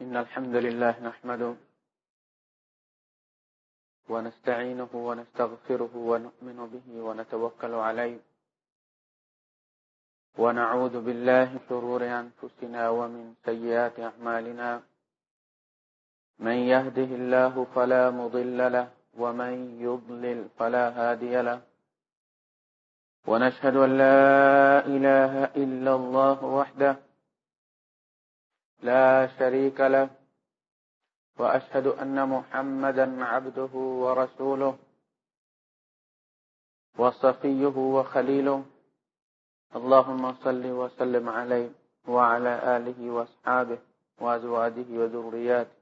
إن الحمد لله نحمده ونستعينه ونستغفره ونؤمن به ونتوكل عليه ونعوذ بالله شرور أنفسنا ومن سيئات أعمالنا من يهده الله فلا مضل له ومن يضلل فلا هادي له ونشهد أن لا إله إلا الله وحده لا شريك له، وأشهد أن محمدا عبده ورسوله، وصفيه وخليله. اللهم صل وسلم عليه وعلى آله وأصحابه وأزواجه وذرياته.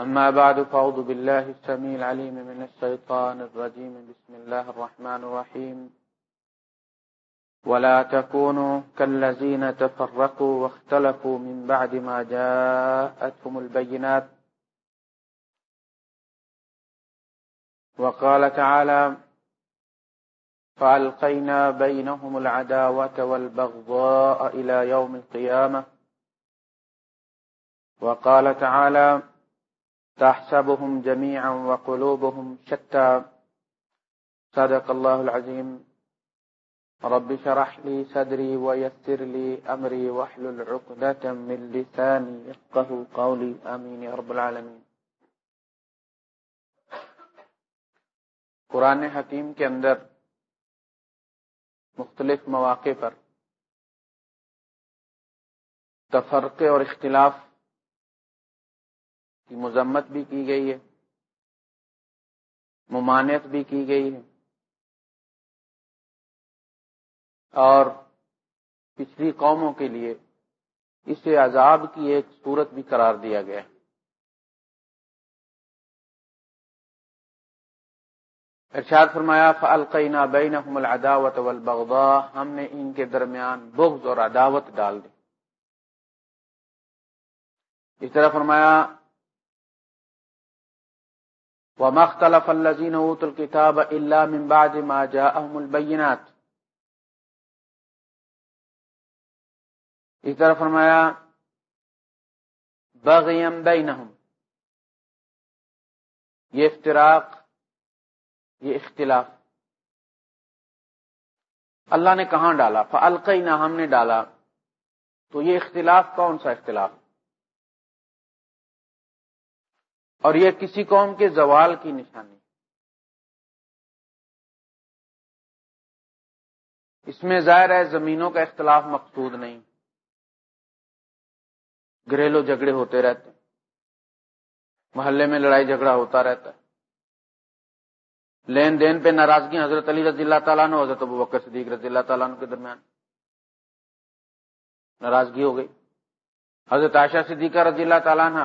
أما بعد، فأعوذ بالله السميع العليم من الشيطان الرجيم. بسم الله الرحمن الرحيم. ولا تكونوا كالذين تفرقوا واختلفوا من بعد ما جاءتهم البينات. وقال تعالى فألقينا بينهم العداوة والبغضاء إلى يوم القيامة. وقال تعالى تحسبهم جميعا وقلوبهم شتى. صدق الله العظيم. رب شرح لي صدري ويسر لي أمري وحل العقدة من لساني يفقه قولي. آمين يا رب العالمين. قرآن حکیم کے اندر مختلف مواقع پر تفرقے اور اختلاف کی مذمت بھی کی گئی ہے، ممانعت بھی کی گئی ہے۔ اور پچھلی قوموں کے لیے اسے عذاب کی ایک صورت بھی قرار دیا گیا ارشاد فرمایا فلقینہ بین العداوت والبغضاء۔ ہم نے ان کے درمیان بغض اور عداوت ڈال دی۔ اس طرح فرمایا ومختلف الذين اوتوا الكتاب الا من بعد ما جاءهم البينات۔ اس طرح فرمایا، بغیم بینہم۔ یہ افتراق، یہ اختلاف۔ اللہ نے کہاں ڈالا؟ فلقینا ہم نے ڈالا۔ تو یہ اختلاف کون سا اختلاف؟ اور یہ کسی قوم کے زوال کی نشانی۔ اس میں ظاہر ہے زمینوں کا اختلاف مقصود نہیں۔ گھریلو جھگڑے ہوتے رہتے محلے میں لڑائی جھگڑا ہوتا رہتا ہے۔ لین دین پہ ناراضگی حضرت علی رضی اللہ تعالیٰ نے حضرت ابو بکر صدیق رضی اللہ تعالیٰ کے درمیان۔ ناراضگی ہو گئی۔ حضرت عائشہ صدیقہ رضی اللہ تعالیٰ نے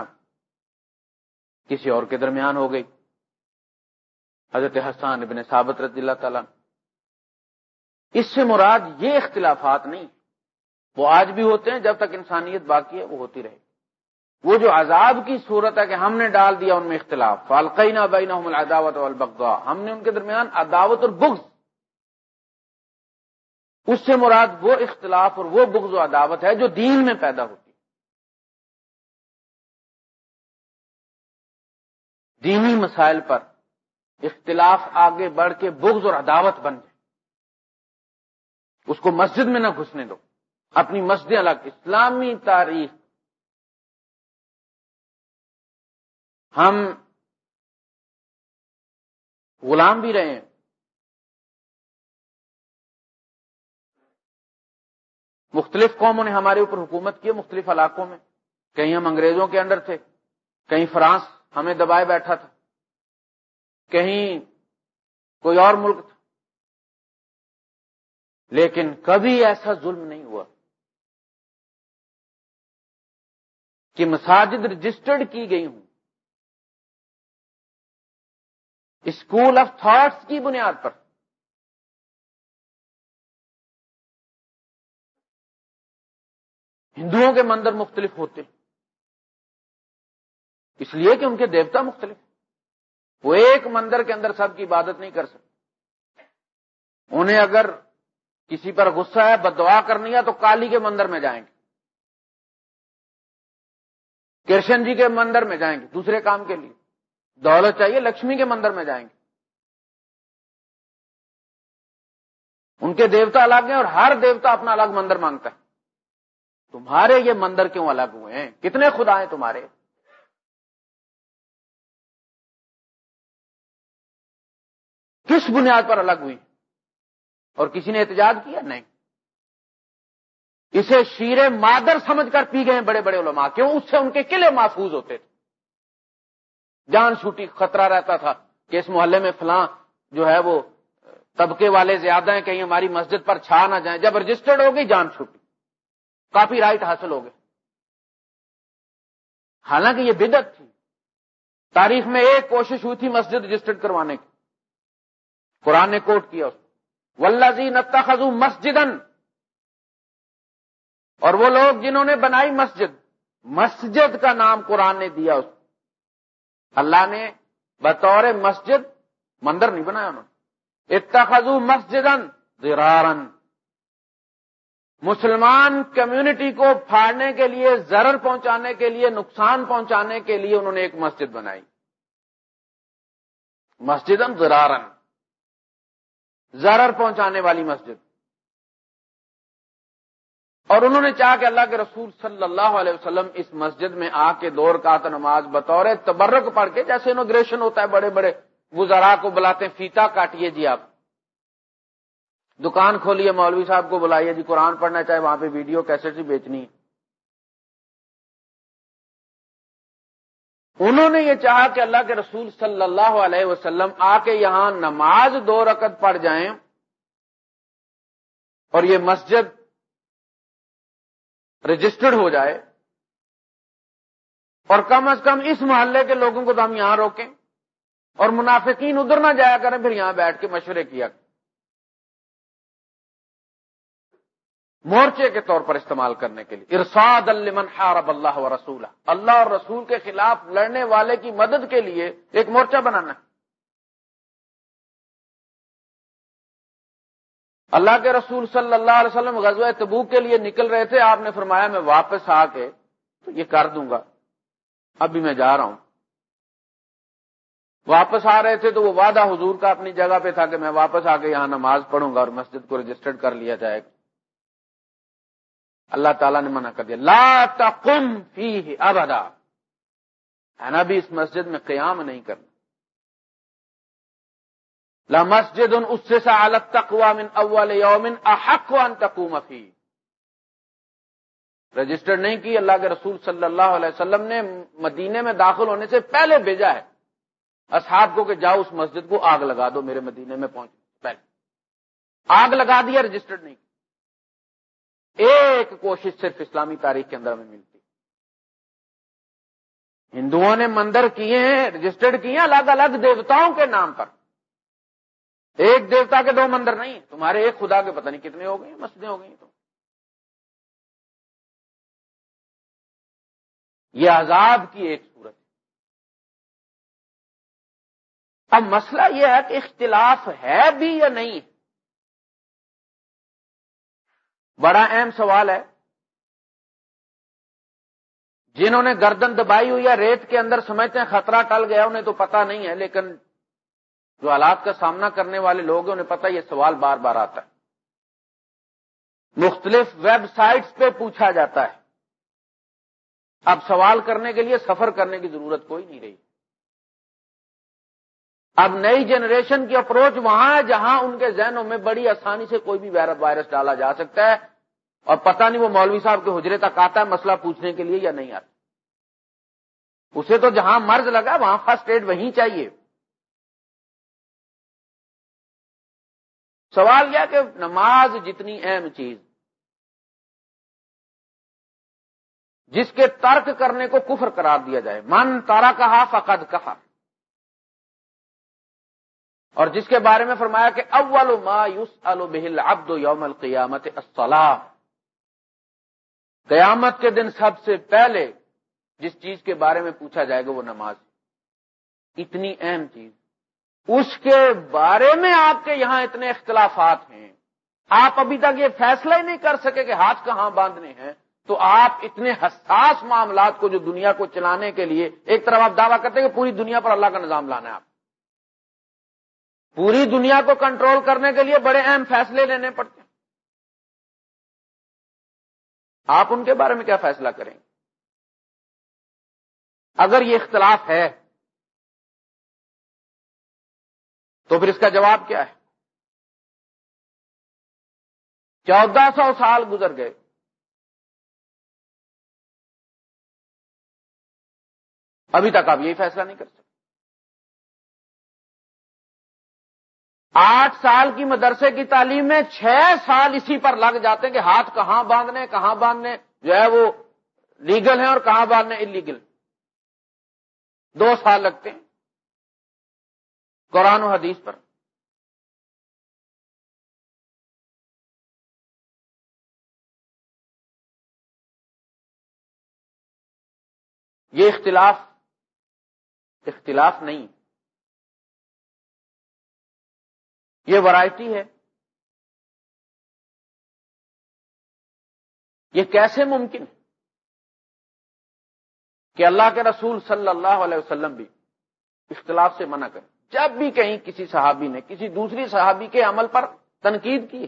کسی اور کے درمیان ہو گئی۔ حضرت حسان ابن ثابت رضی اللہ تعالیٰ اس سے مراد یہ اختلافات نہیں۔ وہ آج بھی ہوتے ہیں، جب تک انسانیت باقی ہے، وہ ہوتی رہے وہ جو عذاب کی صورت ہے کہ ہم نے ڈال دیا، ان میں اختلاف۔ فالقینہ بین العداوت والبغضاء۔ ہم نے ان کے درمیان عداوت اور بغض۔ اس سے مراد وہ اختلاف اور وہ بغض و عداوت ہے جو دین میں پیدا ہوتی دینی مسائل پر اختلاف آگے بڑھ کے بغض اور عداوت بن جائے۔ اس کو مسجد میں نہ گھسنے دو۔ اپنی مسجد الگ اسلامی تاریخ۔ ہم غلام بھی رہے ہیں۔ مختلف قوموں نے ہمارے اوپر حکومت کی مختلف علاقوں میں۔ کہیں ہم انگریزوں کے اندر تھے، کہیں فرانس ہمیں دبائے بیٹھا تھا۔ کہیں کوئی اور ملک تھا۔ لیکن کبھی ایسا ظلم نہیں ہوا۔ کہ مساجد رجسٹرڈ کی گئی ہوں۔ اسکول آف تھاٹس کی بنیاد پر۔ ہندوؤں کے مندر مختلف ہوتے ہیں۔ اس لیے کہ ان کے دیوتا مختلف۔ وہ ایک مندر کے اندر سب کی عبادت نہیں کر سکتے۔ انہیں اگر کسی پر غصہ ہے، بدعا کرنی ہے، تو کالی کے مندر میں جائیں گے۔ کرشن جی کے مندر میں جائیں گے، دوسرے کام کے لیے۔ دولت چاہیے، لکشمی کے مندر میں جائیں گے۔ ان کے دیوتا الگ ہیں اور ہر دیوتا اپنا الگ مندر مانگتا ہے۔ تمہارے یہ مندر کیوں الگ ہوئے ہیں؟ کتنے خدا ہیں تمہارے؟ کس بنیاد پر الگ ہوئی؟ اور کسی نے احتجاج کیا؟ نہیں۔ اسے شیر مادر سمجھ کر پی گئے بڑے بڑے علماء۔ کیوں؟ اس سے ان کے قلعے محفوظ ہوتے تھے۔ جان چھوٹی خطرہ رہتا تھا کہ اس محلے میں فلاں جو ہے وہ طبقے والے زیادہ ہیں، کہیں ہماری مسجد پر چھا نہ جائیں۔ جب رجسٹرڈ ہو گئی جان چھوٹی۔ کاپی رائٹ حاصل ہو گئے حالانکہ یہ بدت تھی۔ تاریخ میں ایک کوشش ہوئی تھی مسجد رجسٹرڈ کروانے کی۔ قرآن نے کوٹ کیا اس ولزی نتا خزو مسجدن اور وہ لوگ جنہوں نے بنائی مسجد مسجد کا نام قرآن نے دیا اس اللہ نے بطور مسجد مندر نہیں بنایا انہوں نے۔ اتخذو مسجدن زرارن مسلمان کمیونٹی کو پھاڑنے کے لیے، ضرر پہنچانے کے لیے، نقصان پہنچانے کے لیے انہوں نے ایک مسجد بنائی۔ مسجد زرارن ضرر پہنچانے والی مسجد۔ اور انہوں نے چاہا کہ اللہ کے رسول صلی اللہ علیہ وسلم اس مسجد میں آ کے دور کا نماز بطور تبرک پڑھ کے، جیسے انوگریشن ہوتا ہے، بڑے بڑے گزارا کو بلاتے ہیں، فیتا کاٹیے جی آپ۔ دکان کھولیے، مولوی صاحب کو بلائیے جی قرآن پڑھنا چاہے، وہاں پہ ویڈیو کیسے سے بیچنی انہوں نے یہ چاہا کہ اللہ کے رسول صلی اللہ علیہ وسلم آ کے یہاں نماز دو رکت پڑ جائیں اور یہ مسجد رجسٹرڈ ہو جائے اور کم از کم اس محلے کے لوگوں کو تو ہم یہاں روکیں اور منافقین ادھر نہ جایا کریں، پھر یہاں بیٹھ کے مشورے کیا۔ مورچے کے طور پر استعمال کرنے کے لیے۔ ارساد المن حارب اللہ و رسول اللہ اور رسول کے خلاف لڑنے والے کی مدد کے لیے ایک مورچہ بنانا۔ ہے اللہ کے رسول صلی اللہ علیہ وسلم غزوہ تبو کے لیے نکل رہے تھے، آپ نے فرمایا میں واپس آ کے تو یہ کر دوں گا۔ ابھی میں جا رہا ہوں۔ واپس آ رہے تھے تو وہ وعدہ حضور کا اپنی جگہ پہ تھا کہ میں واپس آ کے یہاں نماز پڑھوں گا اور مسجد کو رجسٹرڈ کر لیا جائے۔ گا اللہ تعالیٰ نے منع کر دیا۔ لا تقم فی ابدا۔ ہے نا بھی اس مسجد میں قیام نہیں کرنا۔ لا مسجد ان اس سے من اول یومن احق ان تقوم فی رجسٹر نہیں کی، اللہ کے رسول صلی اللہ علیہ وسلم نے مدینے میں داخل ہونے سے پہلے بھیجا ہے۔ اصحاب کو کہ جاؤ اس مسجد کو آگ لگا دو، میرے مدینے میں پہنچ پہلے۔ آگ لگا دیا رجسٹرڈ نہیں ایک کوشش صرف اسلامی تاریخ کے اندر میں ملتی۔ ہندوؤں نے مندر کیے ہیں رجسٹرڈ کیے ہیں، الگ الگ دیوتاؤں کے نام پر۔ ایک دیوتا کے دو مندر نہیں، تمہارے ایک خدا کے پتہ نہیں کتنے ہو گئے، مسجدیں ہو گئی تو۔ یہ عذاب کی ایک صورت ہے۔ اب مسئلہ یہ ہے کہ اختلاف ہے بھی یا نہیں۔ بڑا اہم سوال ہے۔ جنہوں نے گردن دبائی ہوئی ہے، ریت کے اندر سمجھتے ہیں خطرہ ٹل گیا، انہیں تو پتا نہیں ہے، لیکن جو حالات کا سامنا کرنے والے لوگ ہیں، انہیں پتا یہ سوال بار بار آتا ہے۔ مختلف ویب سائٹس پہ پوچھا جاتا ہے۔ اب سوال کرنے کے لیے، سفر کرنے کی ضرورت کوئی نہیں رہی۔ اب نئی جنریشن کی اپروچ وہاں ہے، جہاں ان کے ذہنوں میں بڑی آسانی سے کوئی بھی وائرس ڈالا جا سکتا ہے۔ اور پتہ نہیں وہ مولوی صاحب کے حجرے تک آتا ہے مسئلہ پوچھنے کے لیے یا نہیں آتا۔ اسے تو جہاں مرض لگا، وہاں فرسٹ ایڈ وہیں چاہیے۔ سوال یہ کہ نماز جتنی اہم چیز، جس کے ترک کرنے کو کفر قرار دیا جائے، من تارا کہا فقد کہا اور جس کے بارے میں فرمایا کہ اول ما یوس البل ابد یوم القیامت الصلاح قیامت کے دن سب سے پہلے جس چیز کے بارے میں پوچھا جائے گا وہ نماز۔ اتنی اہم چیز۔ اس کے بارے میں آپ کے یہاں اتنے اختلافات ہیں، آپ ابھی تک یہ فیصلہ ہی نہیں کر سکے کہ ہاتھ کہاں باندھنے ہیں، تو آپ اتنے حساس معاملات کو جو دنیا کو چلانے کے لیے، ایک طرف آپ دعویٰ کرتے ہیں کہ پوری دنیا پر اللہ کا نظام لانا ہے آپ۔ پوری دنیا کو کنٹرول کرنے کے لیے بڑے اہم فیصلے لینے پڑتے ہیں۔ آپ ان کے بارے میں کیا فیصلہ کریں؟ گے اگر یہ اختلاف ہے تو پھر اس کا جواب کیا ہے؟ چودہ سو سال گزر گئے۔ ابھی تک آپ یہی فیصلہ نہیں کر سکتے۔ آٹھ سال کی مدرسے کی تعلیم میں چھ سال اسی پر لگ جاتے ہیں کہ ہاتھ کہاں باندھنے کہاں باندھنے، جو ہے وہ لیگل ہیں اور کہاں باندھنے انلیگل دو سال لگتے ہیں۔ قرآن و حدیث پر۔ یہ اختلاف اختلاف نہیں۔ یہ ورائٹی ہے۔ یہ کیسے ممکن ہے؟ کہ اللہ کے رسول صلی اللہ علیہ وسلم بھی اختلاف سے منع کریں۔ جب بھی کہیں کسی صحابی نے، کسی دوسری صحابی کے عمل پر تنقید کی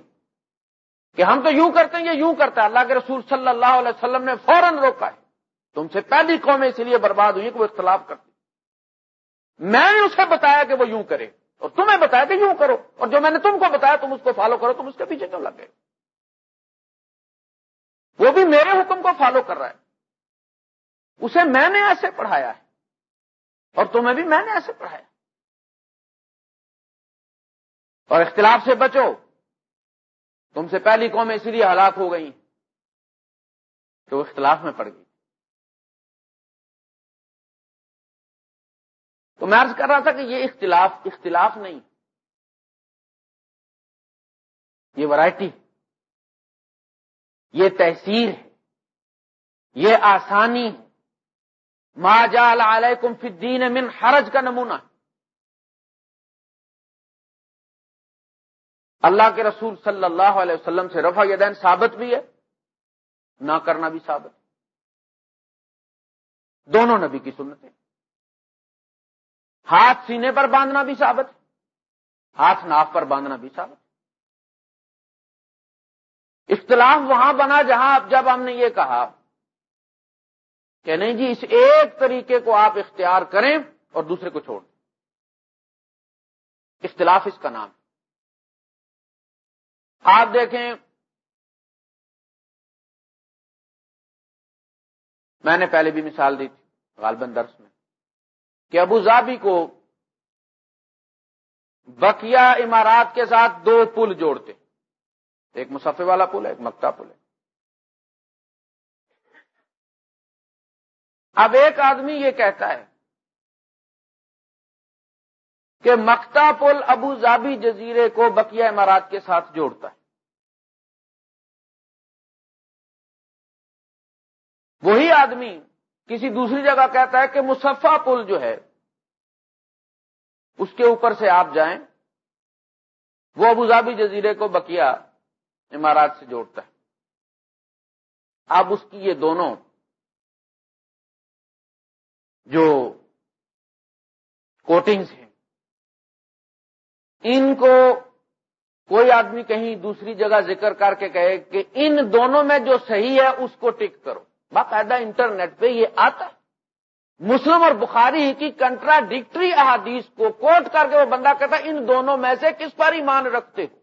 کہ ہم تو یوں کرتے ہیں، یہ یوں کرتا ہے، اللہ کے رسول صلی اللہ علیہ وسلم نے فوراً روکا ہے۔ تم سے پہلی قومیں اس لیے برباد ہوئی کہ وہ اختلاف کرتی۔ میں نے اسے بتایا کہ وہ یوں کرے اور تمہیں بتایا کہ یوں کرو اور جو میں نے تم کو بتایا تم اس کو فالو کرو، تم اس کے پیچھے کیوں لگ گئے؟ وہ بھی میرے حکم کو فالو کر رہا ہے۔ اسے میں نے ایسے پڑھایا ہے اور تمہیں بھی میں نے ایسے پڑھایا اور اختلاف سے بچو۔ تم سے پہلی قوم اسی لیے ہلاک ہو گئی تو اختلاف میں پڑ گئی۔ تو میں عرض کر رہا تھا کہ یہ اختلاف اختلاف نہیں۔ یہ ورائٹی۔ یہ تحصیل۔ ہے یہ آسانی۔ ما جال علیکم فی الدین من حرج کا نمونہ۔ ہے اللہ کے رسول صلی اللہ علیہ وسلم سے رفع یدین ثابت بھی ہے، نہ کرنا بھی ثابت۔ دونوں نبی کی سنتیں۔ ہاتھ سینے پر باندھنا بھی ثابت، ہاتھ ناف پر باندھنا بھی ثابت۔ اختلاف وہاں بنا جہاں جب ہم نے یہ کہا کہ نہیں جی اس ایک طریقے کو آپ اختیار کریں اور دوسرے کو چھوڑ اختلاف اس کا نام ہے۔ آپ دیکھیں، میں نے پہلے بھی مثال دی تھی غالباً درس میں، کہ ابو ظہبی کو بکیا عمارات کے ساتھ دو پل جوڑتے۔ ایک مسفے والا پل ہے، ایک مکتا پل ہے۔ اب ایک آدمی یہ کہتا ہے کہ مکتا پل ابو ظہبی جزیرے کو بکیا عمارات کے ساتھ جوڑتا ہے۔ وہی آدمی کسی دوسری جگہ کہتا ہے کہ مصفہ پل جو ہے، اس کے اوپر سے آپ جائیں، وہ ابوظہبی جزیرے کو بکیا عمارات سے جوڑتا ہے۔ اب اس کی یہ دونوں جو کوٹنگز ہیں ان کو کوئی آدمی کہیں دوسری جگہ ذکر کر کے کہے کہ ان دونوں میں جو صحیح ہے اس کو ٹک کرو۔ باقاعدہ انٹرنیٹ پہ یہ آتا ہے۔ مسلم اور بخاری کی کنٹراڈکٹری احادیث کو کوٹ کر کے وہ بندہ کہتا ہے، ان دونوں میں سے کس پر ایمان رکھتے ہو؟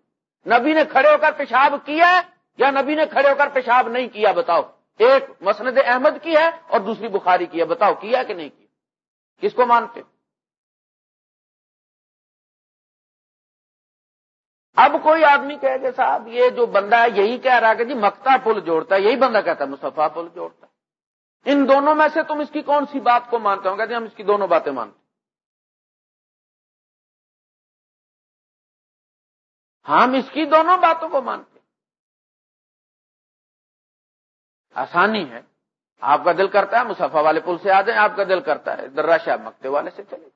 نبی نے کھڑے ہو کر پیشاب کیا ہے یا نبی نے کھڑے ہو کر پیشاب نہیں کیا؟ بتاؤ۔ ایک مسند احمد کی ہے اور دوسری بخاری کی ہے۔ بتاؤ، کیا کہ نہیں کیا؟ کس کو مانتے اب کوئی آدمی کہے کہ صاحب یہ جو بندہ ہے یہی کہہ رہا ہے کہ جی مکتا پل جوڑتا ہے، یہی بندہ کہتا ہے مصفا پل جوڑتا ہے۔ ان دونوں میں سے تم اس کی کون سی بات کو مانتے ہو؟ کہتے ہیں ہم اس کی دونوں باتیں مانتے ہم اس کی دونوں باتوں کو مانتے آسانی ہے۔ آپ کا دل کرتا ہے مسفا والے پل سے آ جائیں، آپ کا دل کرتا ہے۔ درا شاہ مکتے والے سے چلے۔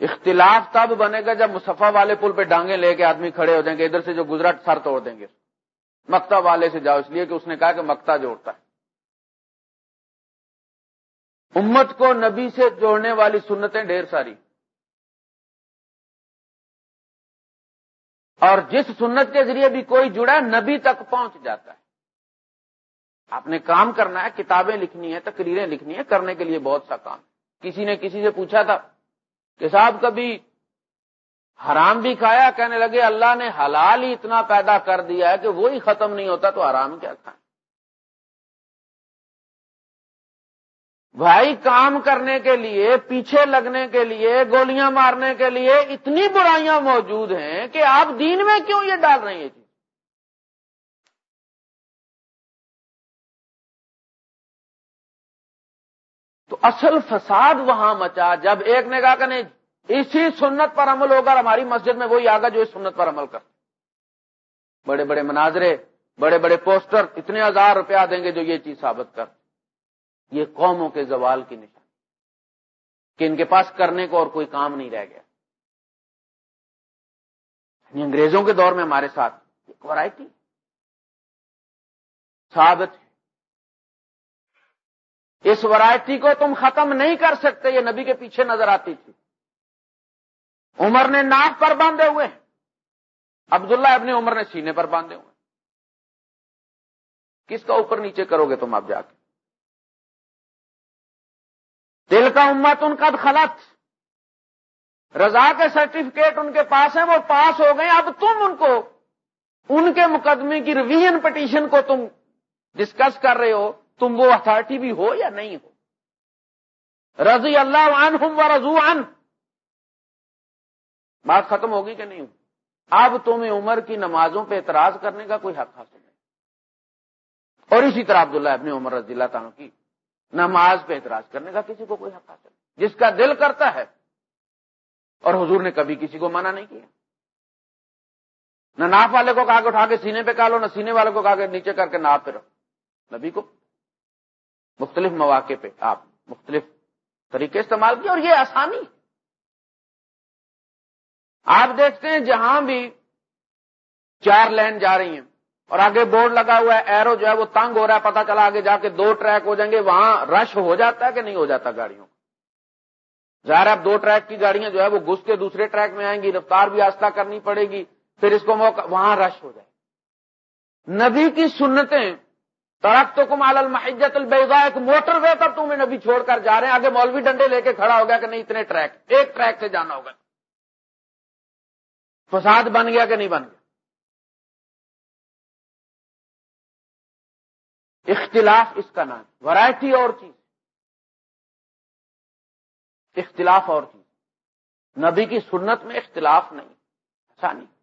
اختلاف تب بنے گا جب مسفا والے پل پہ ڈانگے لے کے آدمی کھڑے ہو جائیں گے، ادھر سے جو گجرات سر توڑ دیں گے۔ مکتا والے سے جاؤ، اس لیے کہ اس نے کہا کہ مکتا جوڑتا ہے۔ امت کو نبی سے جوڑنے والی سنتیں ڈھیر ساری۔ اور جس سنت کے ذریعے بھی کوئی جڑا نبی تک پہنچ جاتا ہے۔ آپ نے کام کرنا ہے، کتابیں لکھنی ہے تقریریں لکھنی ہے کرنے کے لیے بہت سا کام۔ کسی نے کسی سے پوچھا تھا کہ صاحب کبھی حرام بھی کھایا، کہنے لگے اللہ نے حلال ہی اتنا پیدا کر دیا ہے کہ وہی ختم نہیں ہوتا تو حرام کیا کھائیں؟ بھائی، کام کرنے کے لیے، پیچھے لگنے کے لیے، گولیاں مارنے کے لیے اتنی برائیاں موجود ہیں کہ آپ دین میں کیوں یہ ڈال رہے ہیں جی؟ تو اصل فساد وہاں مچا۔ جب ایک نے کہا کہ نہیں، اسی سنت پر عمل ہوگا ہماری مسجد میں وہی آگا جو اس سنت پر عمل کر بڑے بڑے مناظرے، بڑے بڑے پوسٹر، اتنے ہزار روپیہ دیں گے جو یہ چیز ثابت کر۔ یہ قوموں کے زوال کی نشان۔ کہ ان کے پاس کرنے کو اور کوئی کام نہیں رہ گیا۔ یعنی انگریزوں کے دور میں ہمارے ساتھ ایک ورائٹی۔ ثابت اس ورائٹی کو تم ختم نہیں کر سکتے، یہ نبی کے پیچھے نظر آتی تھی۔ عمر نے ناک پر باندھے ہوئے۔ عبداللہ ابن عمر نے سینے پر باندھے ہوئے۔ کس کا اوپر نیچے کرو گے تم اب جا کے؟ دل کا امت ان کا خلط۔ رضا کے سرٹیفکیٹ ان کے پاس ہیں، وہ پاس ہو گئے۔ اب تم ان کو، ان کے مقدمے کی ریویژن پٹیشن کو تم ڈسکس کر رہے ہو۔ تم وہ اتارٹی بھی ہو یا نہیں ہو؟ رضی اللہ عنہم و رضو ان بات ختم ہوگی کہ نہیں ہوگی اب تمہیں عمر کی نمازوں پہ اعتراض کرنے کا کوئی حق حاصل نہیں۔ اور اسی طرح عبداللہ ابن عمر رضی اللہ تعالیٰ کی نماز پہ اعتراض کرنے کا کسی کو کوئی حق حاصل نہیں۔ جس کا دل کرتا ہے۔ اور حضور نے کبھی کسی کو منع نہیں کیا۔ نہ ناپ والے کو کہا کہ اٹھا کے سینے پہ کالو نہ سینے والے کو کہا کہ نیچے کر کے ناپ پہ رہو نبی کو مختلف مواقع پہ آپ مختلف طریقے استعمال کیے اور یہ آسانی آپ دیکھتے ہیں جہاں بھی چار لین جا رہی ہیں اور آگے بورڈ لگا ہوا ہے، ایرو جو ہے وہ تنگ ہو رہا ہے پتا چلا آگے جا کے دو ٹریک ہو جائیں گے، وہاں رش ہو جاتا ہے کہ نہیں ہو جاتا گاڑیوں ظاہر اب دو ٹریک کی گاڑیاں جو ہے وہ گھس کے دوسرے ٹریک میں آئیں گی، رفتار بھی آستہ کرنی پڑے گی، پھر اس کو موقع وہاں رش ہو جائے۔ نبی کی سنتیں ترق تو کمال المحجت البیضا ایک موٹر وے پر تمہیں نبی چھوڑ کر جا رہے ہیں۔ آگے مولوی ڈنڈے لے کے کھڑا ہو گیا کہ نہیں، اتنے ٹریک، ایک ٹریک سے جانا ہوگا۔ فساد بن گیا کہ نہیں بن گیا؟ اختلاف اس کا نام ورائٹی اور چیز۔ اختلاف اور چیز۔ نبی کی سنت میں اختلاف نہیں، ایسا نہیں۔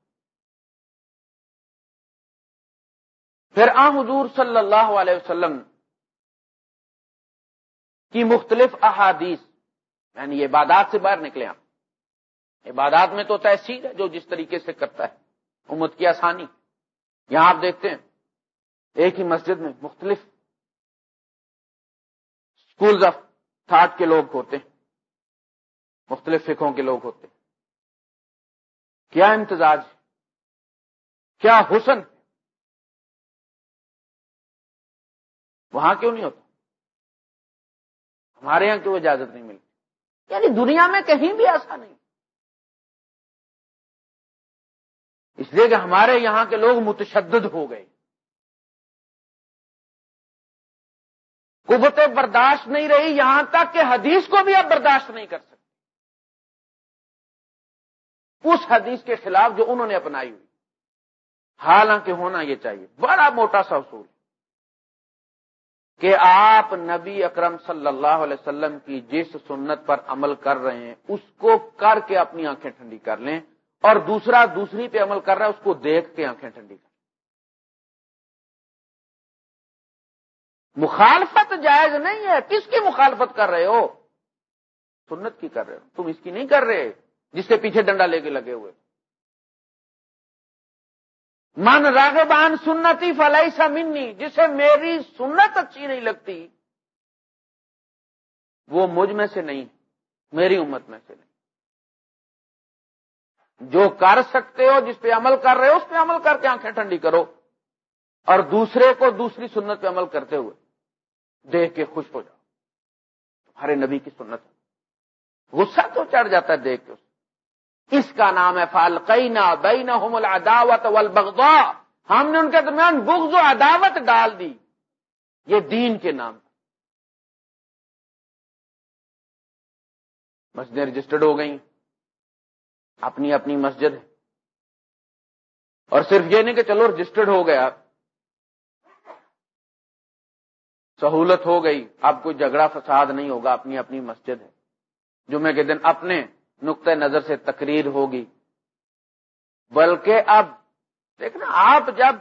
پھر آ حضور صلی اللہ علیہ وسلم کی مختلف احادیث یعنی عبادات سے باہر نکلے آپ عبادات میں تو تحصیل ہے جو جس طریقے سے کرتا ہے، امت کی آسانی۔ یہاں آپ دیکھتے ہیں، ایک ہی مسجد میں مختلف اسکولز آف تھاٹ کے لوگ ہوتے ہیں، مختلف فکوں کے لوگ ہوتے ہیں۔ کیا امتزاج، کیا حسن وہاں کیوں نہیں ہوتا؟ ہمارے یہاں کیوں اجازت نہیں ملتی؟ یعنی دنیا میں کہیں بھی ایسا نہیں۔ اس لیے کہ ہمارے یہاں کے لوگ متشدد ہو گئے۔ قوتیں برداشت نہیں رہی، یہاں تک کہ حدیث کو بھی اب برداشت نہیں کر سکتے۔ اس حدیث کے خلاف جو انہوں نے اپنائی ہوئی۔ حالانکہ ہونا یہ چاہیے، بڑا موٹا سا اصول۔ کہ آپ نبی اکرم صلی اللہ علیہ وسلم کی جس سنت پر عمل کر رہے ہیں، اس کو کر کے اپنی آنکھیں ٹھنڈی کر لیں، اور دوسرا دوسری پہ عمل کر رہا ہے، اس کو دیکھ کے آنکھیں ٹھنڈی کر مخالفت جائز نہیں ہے۔ کس کی مخالفت کر رہے ہو؟ سنت کی کر رہے ہو۔ تم اس کی نہیں کر رہے، جس سے پیچھے ڈنڈا لے کے لگے ہوئے۔ من راغبان سنتی فلائی سا منی، جسے میری سنت اچھی نہیں لگتی، وہ مجھ میں سے نہیں، میری امت میں سے نہیں۔ جو کر سکتے ہو، جس پہ عمل کر رہے ہو، اس پہ عمل کر کے آنکھیں ٹھنڈی کرو۔ اور دوسرے کو دوسری سنت پہ عمل کرتے ہوئے دیکھ کے خوش ہو جاؤ۔ تمہارے نبی کی سنت غصہ تو چڑھ جاتا ہے دیکھ کے۔ اس کا نام ہے فالقینا بینہم العداوت والبغضاء۔ ہم نے ان کے درمیان بغض و عداوت ڈال دی۔ یہ دین کے نام مسجدیں رجسٹرڈ ہو گئی اپنی اپنی مسجد ہے اور صرف یہ نہیں کہ چلو رجسٹرڈ ہو گیا سہولت ہو گئی۔ اب کوئی جھگڑا فساد نہیں ہوگا، اپنی اپنی مسجد ہے۔ جمعے کے دن اپنے نقطۂ نظر سے تقریر ہوگی۔ بلکہ اب دیکھنا، آپ جب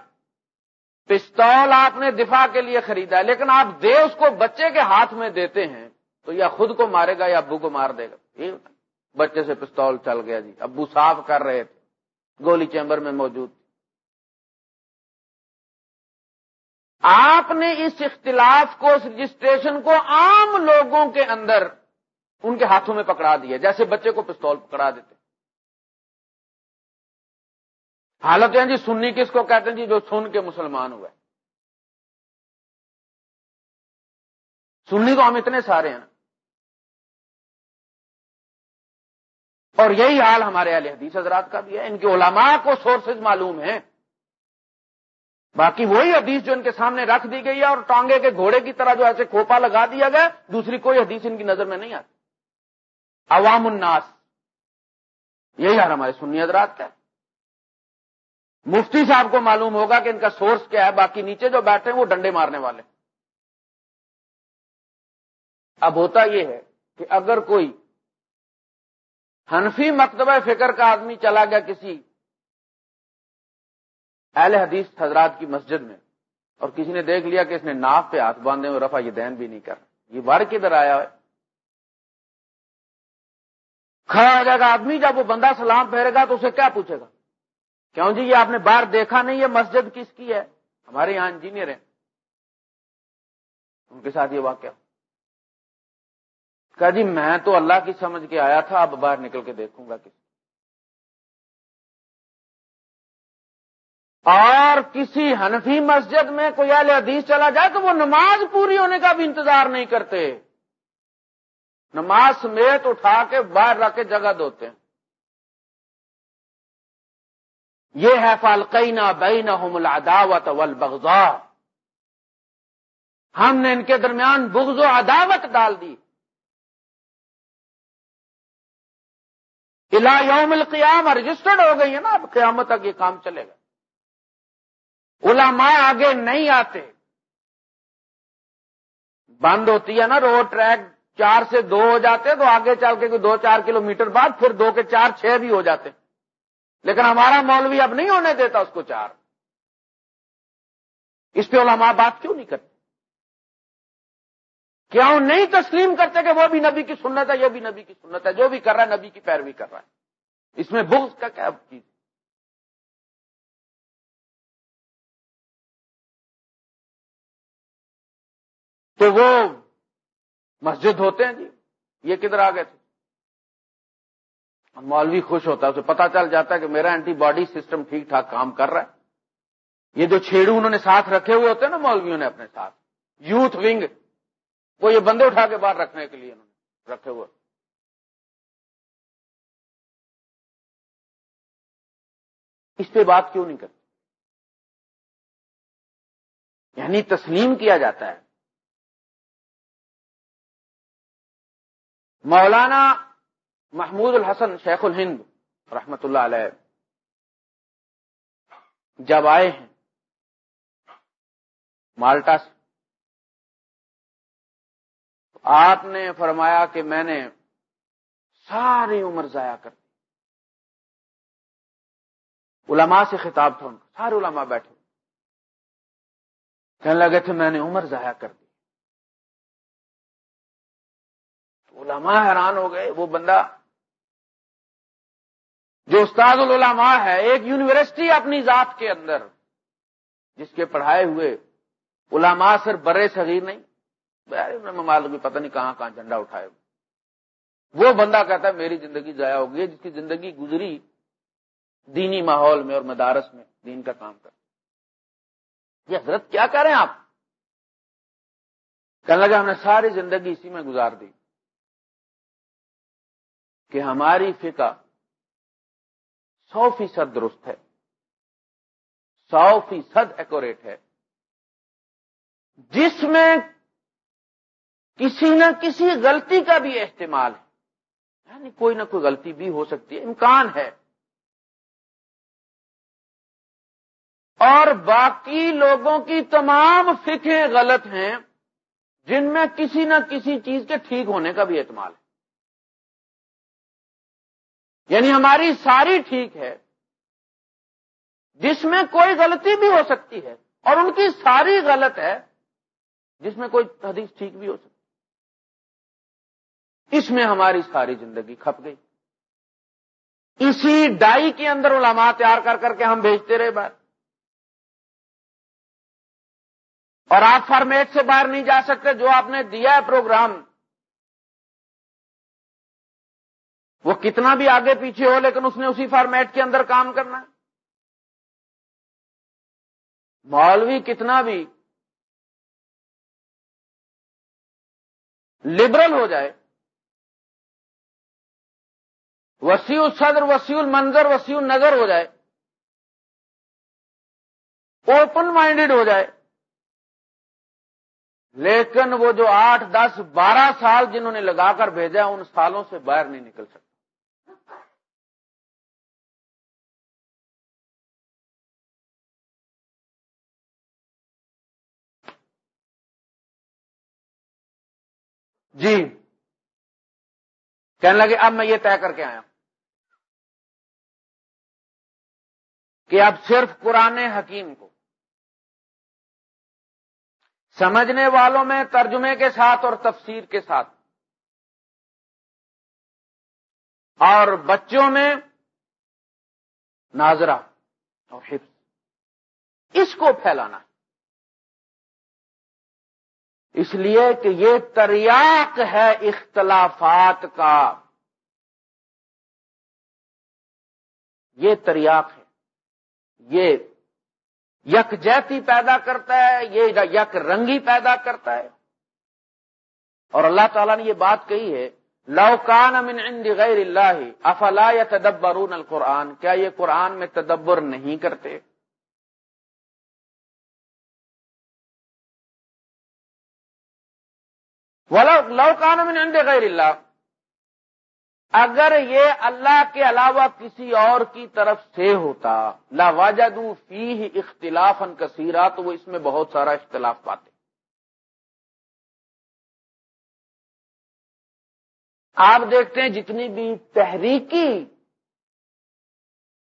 پستول آپ نے دفاع کے لیے خریدا ہے لیکن آپ دے اس کو بچے کے ہاتھ میں دیتے ہیں، تو یا خود کو مارے گا یا ابو کو مار دے گا۔ بچے سے پستول چل گیا جی۔ ابو صاف کر رہے تھے، گولی چیمبر میں موجود آپ نے اس اختلاف کو، اس رجسٹریشن کو عام لوگوں کے اندر ان کے ہاتھوں میں پکڑا دیا، جیسے بچے کو پستول پکڑا دیتے۔ حالت ہے جی سننی کس کو کہتے ہیں جی جو سن کے مسلمان ہوئے۔ سننی تو ہم اتنے سارے ہیں۔ اور یہی حال ہمارے علیہ حدیث حضرات کا بھی ہے۔ ان کے علماء کو سورسز معلوم ہیں۔ باقی وہی حدیث جو ان کے سامنے رکھ دی گئی ہے اور ٹانگے کے گھوڑے کی طرح جو ایسے کھوپا لگا دیا گیا، دوسری کوئی حدیث ان کی نظر میں نہیں آتی۔ عوام الناس. یہی حال ہمارے سنی حضرات کا مفتی صاحب کو معلوم ہوگا کہ ان کا سورس کیا ہے، باقی نیچے جو بیٹھے ہیں وہ ڈنڈے مارنے والے. اب ہوتا یہ ہے کہ اگر کوئی حنفی مکتبہ فکر کا آدمی چلا گیا کسی اہل حدیث حضرات کی مسجد میں اور کسی نے دیکھ لیا کہ اس نے ناف پہ ہاتھ باندھے اور رفا یہ دین بھی نہیں کر یہ بار کدھر آیا ہے کھڑا ہو جائے گا آدمی، جب وہ بندہ سلام پھیرے گا تو اسے کیا پوچھے گا؟ کیوں جی یہ آپ نے باہر دیکھا نہیں، یہ مسجد کس کی ہے؟ ہمارے یہاں انجینئر ہیں۔ ان کے ساتھ یہ واقعہ۔ کہا جی میں تو اللہ کی سمجھ کے آیا تھا، اب باہر نکل کے دیکھوں گا کس اور کسی حنفی مسجد میں کوئی اہل حدیث چلا جائے تو وہ نماز پوری ہونے کا بھی انتظار نہیں کرتے۔ نماز سمیت اٹھا کے باہر رکھ کے جگہ دوتے ہیں۔ یہ ہے فالقینا بین العداوت والبغضاء۔ ہم نے ان کے درمیان بغض و عداوت ڈال دی۔ الا یوم القیام رجسٹرڈ ہو گئی ہے نا، اب قیامت تک یہ کام چلے گا۔ علماء آگے نہیں آتے۔ بند ہوتی ہے نا روڈ ٹریک۔ چار سے دو ہو جاتے تو آگے چل کے دو چار کلو میٹر بعد پھر دو کے چار چھ بھی ہو جاتے لیکن ہمارا مولوی اب نہیں ہونے دیتا اس کو چار۔ اس پہ علماء بات کیوں نہیں کرتے؟ کیا نہیں تسلیم کرتے کہ وہ بھی نبی کی سنت ہے، یہ بھی نبی کی سنت ہے، جو بھی کر رہا ہے، نبی کی پیروی کر رہا ہے۔ اس میں بغض کا کیا چیز؟ تو وہ مسجد ہوتے ہیں جی۔ یہ کدھر آ گئے تھے؟ مولوی خوش ہوتا ہے، اسے پتا چل جاتا ہے کہ میرا اینٹی باڈی سسٹم ٹھیک ٹھاک کام کر رہا ہے۔ یہ جو چھیڑو انہوں نے ساتھ رکھے ہوئے ہوتے ہیں نا مولویوں نے اپنے ساتھ، یوتھ ونگ، وہ یہ بندے اٹھا کے باہر رکھنے کے لیے انہوں نے رکھے ہوئے۔ اس پہ بات کیوں نہیں کرتے؟ یعنی تسلیم کیا جاتا ہے۔ مولانا محمود الحسن شیخ الہند رحمت اللہ علیہ جب آئے ہیں مالٹا سے، آپ نے فرمایا کہ میں نے ساری عمر ضائع کر دی۔ علماء سے خطاب تھا ان کا، سارے علماء بیٹھے۔ کہنے لگے تھے میں نے عمر ضائع کر دی۔ علماء حیران ہو گئے، وہ بندہ جو استاد العلماء ہے، ایک یونیورسٹی اپنی ذات کے اندر، جس کے پڑھائے ہوئے علماء صرف برے صغیر نہیں معلوم پتہ نہیں کہاں کہاں جھنڈا اٹھائے وہ بندہ کہتا ہے، میری زندگی ضائع ہو گئی جس کی زندگی گزری دینی ماحول میں اور مدارس میں، دین کا کام کر یہ حضرت کیا کریں آپ؟ کہنے لگا، ہم نے ساری زندگی اسی میں گزار دی۔ کہ ہماری فقہ سو فیصد درست ہے، سو فیصد ایکوریٹ ہے، جس میں کسی نہ کسی غلطی کا بھی استعمال ہے۔ یعنی کوئی نہ کوئی غلطی بھی ہو سکتی ہے، امکان ہے۔ اور باقی لوگوں کی تمام فکریں غلط ہیں، جن میں کسی نہ کسی چیز کے ٹھیک ہونے کا بھی احتمال ہے۔ یعنی ہماری ساری ٹھیک ہے، جس میں کوئی غلطی بھی ہو سکتی ہے، اور ان کی ساری غلط ہے، جس میں کوئی حدیث ٹھیک بھی ہو سکتی اس میں ہماری ساری زندگی کھپ گئی۔ اسی ڈائی کے اندر علماء تیار کر کر کے ہم بھیجتے رہے بات اور آپ فارمیٹ سے باہر نہیں جا سکتے، جو آپ نے دیا ہے پروگرام وہ کتنا بھی آگے پیچھے ہو لیکن اس نے اسی فارمیٹ کے اندر کام کرنا ہے۔ مولوی کتنا بھی لبرل ہو جائے، وسیع الصدر، وسیع المنظر، وسیع النظر ہو جائے اوپن مائنڈیڈ ہو جائے، لیکن وہ جو آٹھ، دس، بارہ سال جنہوں نے لگا کر بھیجا ان سالوں سے باہر نہیں نکل سکتا۔ جی۔ کہنے لگے، اب میں یہ طے کر کے آیا کہ اب صرف قرآن حکیم کو سمجھنے والوں میں ترجمے کے ساتھ اور تفسیر کے ساتھ اور بچوں میں ناظرہ اور حفظ، اس کو پھیلانا اس لیے کہ یہ تریاق ہے اختلافات کا۔ یہ تریاق ہے۔ یہ یک جیتی پیدا کرتا ہے، یہ یک رنگی پیدا کرتا ہے۔ اور اللہ تعالیٰ نے یہ بات کہی ہے لوکان من عند غیر اللہ، افلا یا تدبرون القرآن۔ کیا یہ قرآن میں تدبر نہیں کرتے؟ من عند غیر اللہ اگر یہ اللہ کے علاوہ کسی اور کی طرف سے ہوتا، لا واجدو فی اختلاف ان کثیرہ، تو وہ اس میں بہت سارا اختلاف پاتے۔ آپ دیکھتے ہیں جتنی بھی تحریکی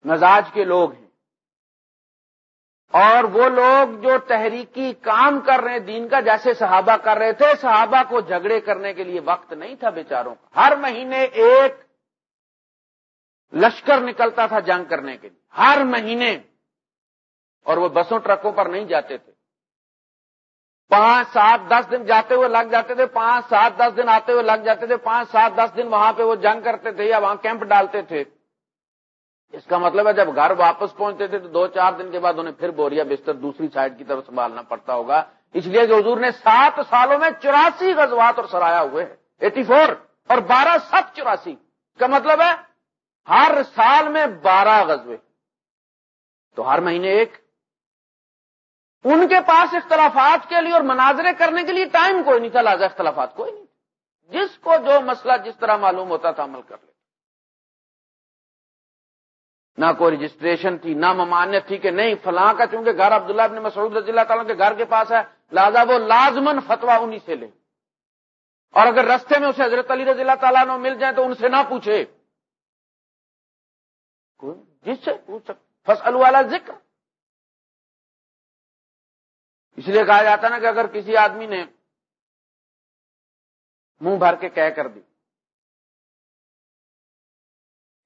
مزاج کے لوگ ہیں اور وہ لوگ جو تحریکی کام کر رہے ہیں، دین کا، جیسے صحابہ کر رہے تھے، صحابہ کو جھگڑے کرنے کے لیے وقت نہیں تھا بیچاروں کا۔ ہر مہینے ایک لشکر نکلتا تھا جنگ کرنے کے لیے۔ ہر مہینے۔ اور وہ بسوں، ٹرکوں پر نہیں جاتے تھے۔ پانچ، سات، دس دن جاتے ہوئے لگ جاتے تھے۔ پانچ، سات، دس دن آتے ہوئے لگ جاتے تھے۔ پانچ، سات، دس دن وہاں پہ وہ جنگ کرتے تھے یا وہاں کیمپ ڈالتے تھے۔ اس کا مطلب ہے جب گھر واپس پہنچتے تھے تو دو چار دن کے بعد انہیں پھر بوریا بستر دوسری سائڈ کی طرف سنبھالنا پڑتا ہوگا۔ اس لیے کہ حضور نے سات سالوں میں چوراسی غزوات اور سرایا ہوئے ہیں۔ ایٹی فور اور بارہ سب چوراسی۔ کا مطلب ہے ہر سال میں بارہ غزوے۔ تو ہر مہینے ایک۔ ان کے پاس اختلافات کے لیے اور مناظرے کرنے کے لیے ٹائم کوئی نہیں تھا لازا اختلافات کوئی نہیں جس کو جو مسئلہ جس طرح معلوم ہوتا تھا عمل کر لے۔ نہ کوئی رجسٹریشن تھی، نہ ممانت تھی کہ نہیں، فلاں کا چونکہ گھر عبداللہ ابن مسعود رضی اللہ تعالیٰ کے گھر کے پاس ہے، لہذا وہ لازمن فتوا انہی سے لے۔ اور اگر رستے میں اسے حضرت علی رضی اللہ تعالیٰ نے مل جائے تو ان سے نہ پوچھے۔ جس سے پوچھ سکتے فصل والا ذکر اس لیے کہا جاتا نا کہ اگر کسی آدمی نے منہ بھر کے کہہ کر دی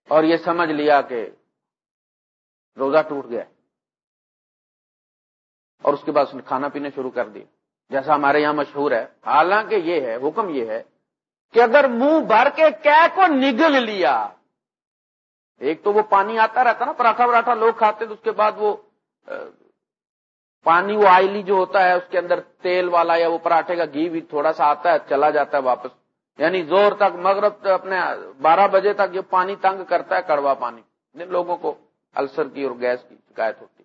اور یہ سمجھ لیا کہ روزہ ٹوٹ گیا اور اس کے بعد اس نے کھانا پینا شروع کر دیا۔ جیسا ہمارے یہاں مشہور ہے، حالانکہ یہ ہے، حکم یہ ہے کہ اگر منہ بھر کے کہہ کو نگل لیا، ایک تو وہ پانی آتا رہتا نا، پراٹھا وراٹھا لوگ کھاتے تو اس کے بعد وہ پانی وہ آئلی جو ہوتا ہے، اس کے اندر تیل والا یا وہ پراٹھے کا گھی بھی تھوڑا سا آتا ہے، چلا جاتا ہے واپس۔ یعنی زور تک، مغرب اپنے بارہ بجے تک یہ پانی تنگ کرتا ہے، کڑوا پانی، لوگوں کو۔ السر کی اور گیس کی شکایت ہوتی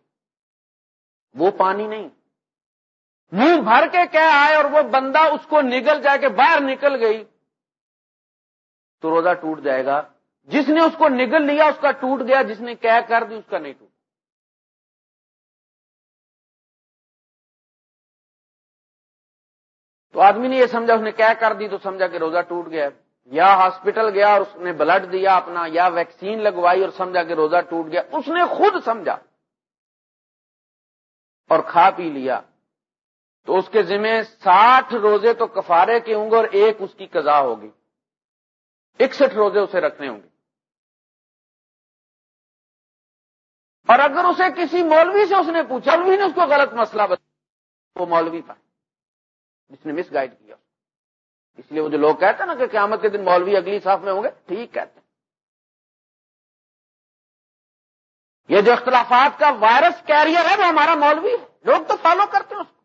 وہ پانی نہیں۔ منہ بھر کے کیا آئے اور وہ بندہ اس کو نگل جائے کہ باہر نکل گئی۔ تو روزہ ٹوٹ جائے گا۔ جس نے اس کو نگل لیا، اس کا ٹوٹ گیا۔ جس نے کیا کر دی، اس کا نہیں ٹوٹ۔ تو آدمی نے یہ سمجھا، اس نے کیا کر دی تو سمجھا کہ روزہ ٹوٹ گیا۔ یا ہاسپٹل گیا اور اس نے بلڈ دیا اپنا، یا ویکسین لگوائی اور سمجھا کہ روزہ ٹوٹ گیا، اس نے خود سمجھا اور کھا پی لیا۔ تو اس کے ذمہ ساٹھ روزے تو کفارے کے ہوں گے اور ایک اس کی قضا ہوگی۔ اکسٹھ روزے اسے رکھنے ہوں گے۔ اور اگر اسے کسی مولوی سے اس نے پوچھا مولوی نے اس کو غلط مسئلہ بتا وہ مولوی تھا، جس نے مس گائڈ کیا۔ اس لیے وہ جو لوگ کہتے ہیں نا کہ قیامت کے دن مولوی اگلی صاف میں ہوں گے، ٹھیک کہتے ہیں۔ یہ جو اختلافات کا وائرس کیریئر ہے، وہ ہمارا مولوی ہے۔ لوگ تو فالو کرتے ہیں اس کو۔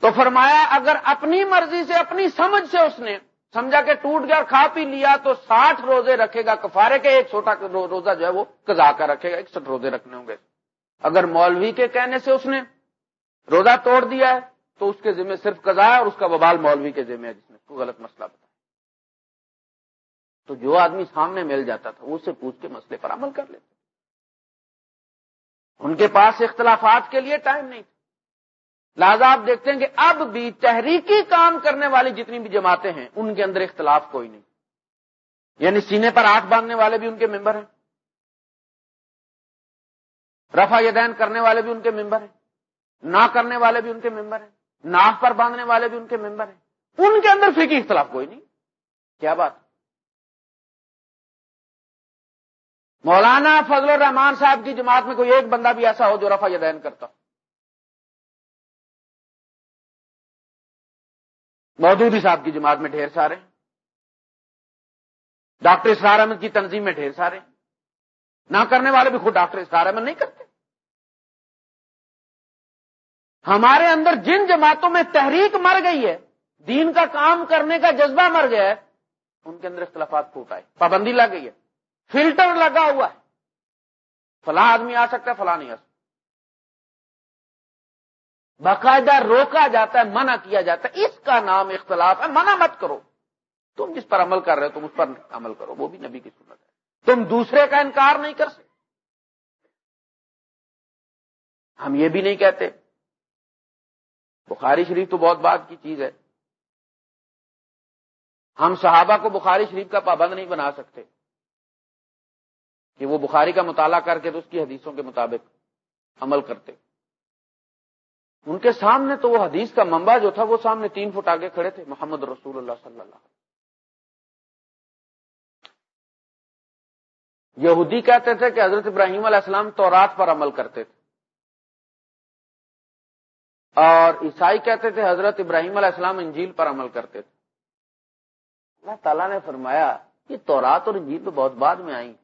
تو فرمایا، اگر اپنی مرضی سے، اپنی سمجھ سے اس نے سمجھا کہ ٹوٹ گیا کھا پی لیا، تو ساٹھ روزے رکھے گا کفارے کے، ایک چھوٹا روزہ جو ہے وہ کزا کا رکھے گا، اکسٹھ روزے رکھنے ہوں گے۔ اگر مولوی کے کہنے سے اس نے روزہ توڑ دیا ہے تو اس کے ذمہ صرف قضا ہے اور اس کا ببال مولوی کے ذمہ ہے جس نے کو غلط مسئلہ بتایا۔ تو جو آدمی سامنے مل جاتا تھا وہ اسے پوچھ کے مسئلے پر عمل کر لیتے ان کے پاس اختلافات کے لیے ٹائم نہیں تھا۔ لہذا آپ دیکھتے ہیں کہ اب بھی تحریکی کام کرنے والی جتنی بھی جماعتیں ہیں، ان کے اندر اختلاف کوئی نہیں۔ یعنی سینے پر آٹھ باندھنے والے بھی ان کے ممبر ہیں۔ رفا یدین کرنے والے بھی ان کے ممبر ہیں۔ نہ کرنے والے بھی ان کے ممبر ہیں، ناف پر باندھنے والے بھی ان کے ممبر ہیں۔ ان کے اندر فکی اختلاف کوئی نہیں۔ کیا بات؟ مولانا فضل الرحمان صاحب کی جماعت میں کوئی ایک بندہ بھی ایسا ہو جو رفا یدین کرتا مودودی صاحب کی جماعت میں ڈھیر سارے۔ ڈاکٹر اسرار احمد کی تنظیم میں ڈھیر سارے۔ نہ کرنے والے بھی خود ڈاکٹر اسرار احمد نہیں کرتے۔ ہمارے اندر جن جماعتوں میں تحریک مر گئی ہے، دین کا کام کرنے کا جذبہ مر گیا ہے، ان کے اندر اختلافات پھوٹ آئے، پابندی لگ گئی ہے، فلٹر لگا ہوا ہے۔ فلاں آدمی آ سکتا ہے، فلاں نہیں آ سکتا۔ باقاعدہ روکا جاتا ہے، منع کیا جاتا ہے، اس کا نام اختلاف ہے، منع مت کرو۔ تم جس پر عمل کر رہے ہو، تم اس پر عمل کرو، وہ بھی نبی کی سنت ہے۔ تم دوسرے کا انکار نہیں کر سکتے۔ ہم یہ بھی نہیں کہتے بخاری شریف تو بہت بات کی چیز ہے۔ ہم صحابہ کو بخاری شریف کا پابند نہیں بنا سکتے کہ وہ بخاری کا مطالعہ کر کے تو اس کی حدیثوں کے مطابق عمل کرتے۔ ان کے سامنے تو وہ حدیث کا منبع جو تھا وہ سامنے تین فٹ آگے کھڑے تھے، محمد رسول اللہ صلی اللہ یہودی کہتے تھے کہ حضرت ابراہیم علیہ السلام تو رات پر عمل کرتے تھے۔ اور عیسائی کہتے تھے حضرت ابراہیم علیہ السلام انجیل پر عمل کرتے تھے۔ اللہ تعالیٰ نے فرمایا، یہ تورات اور انجیل تو بہت بعد میں آئی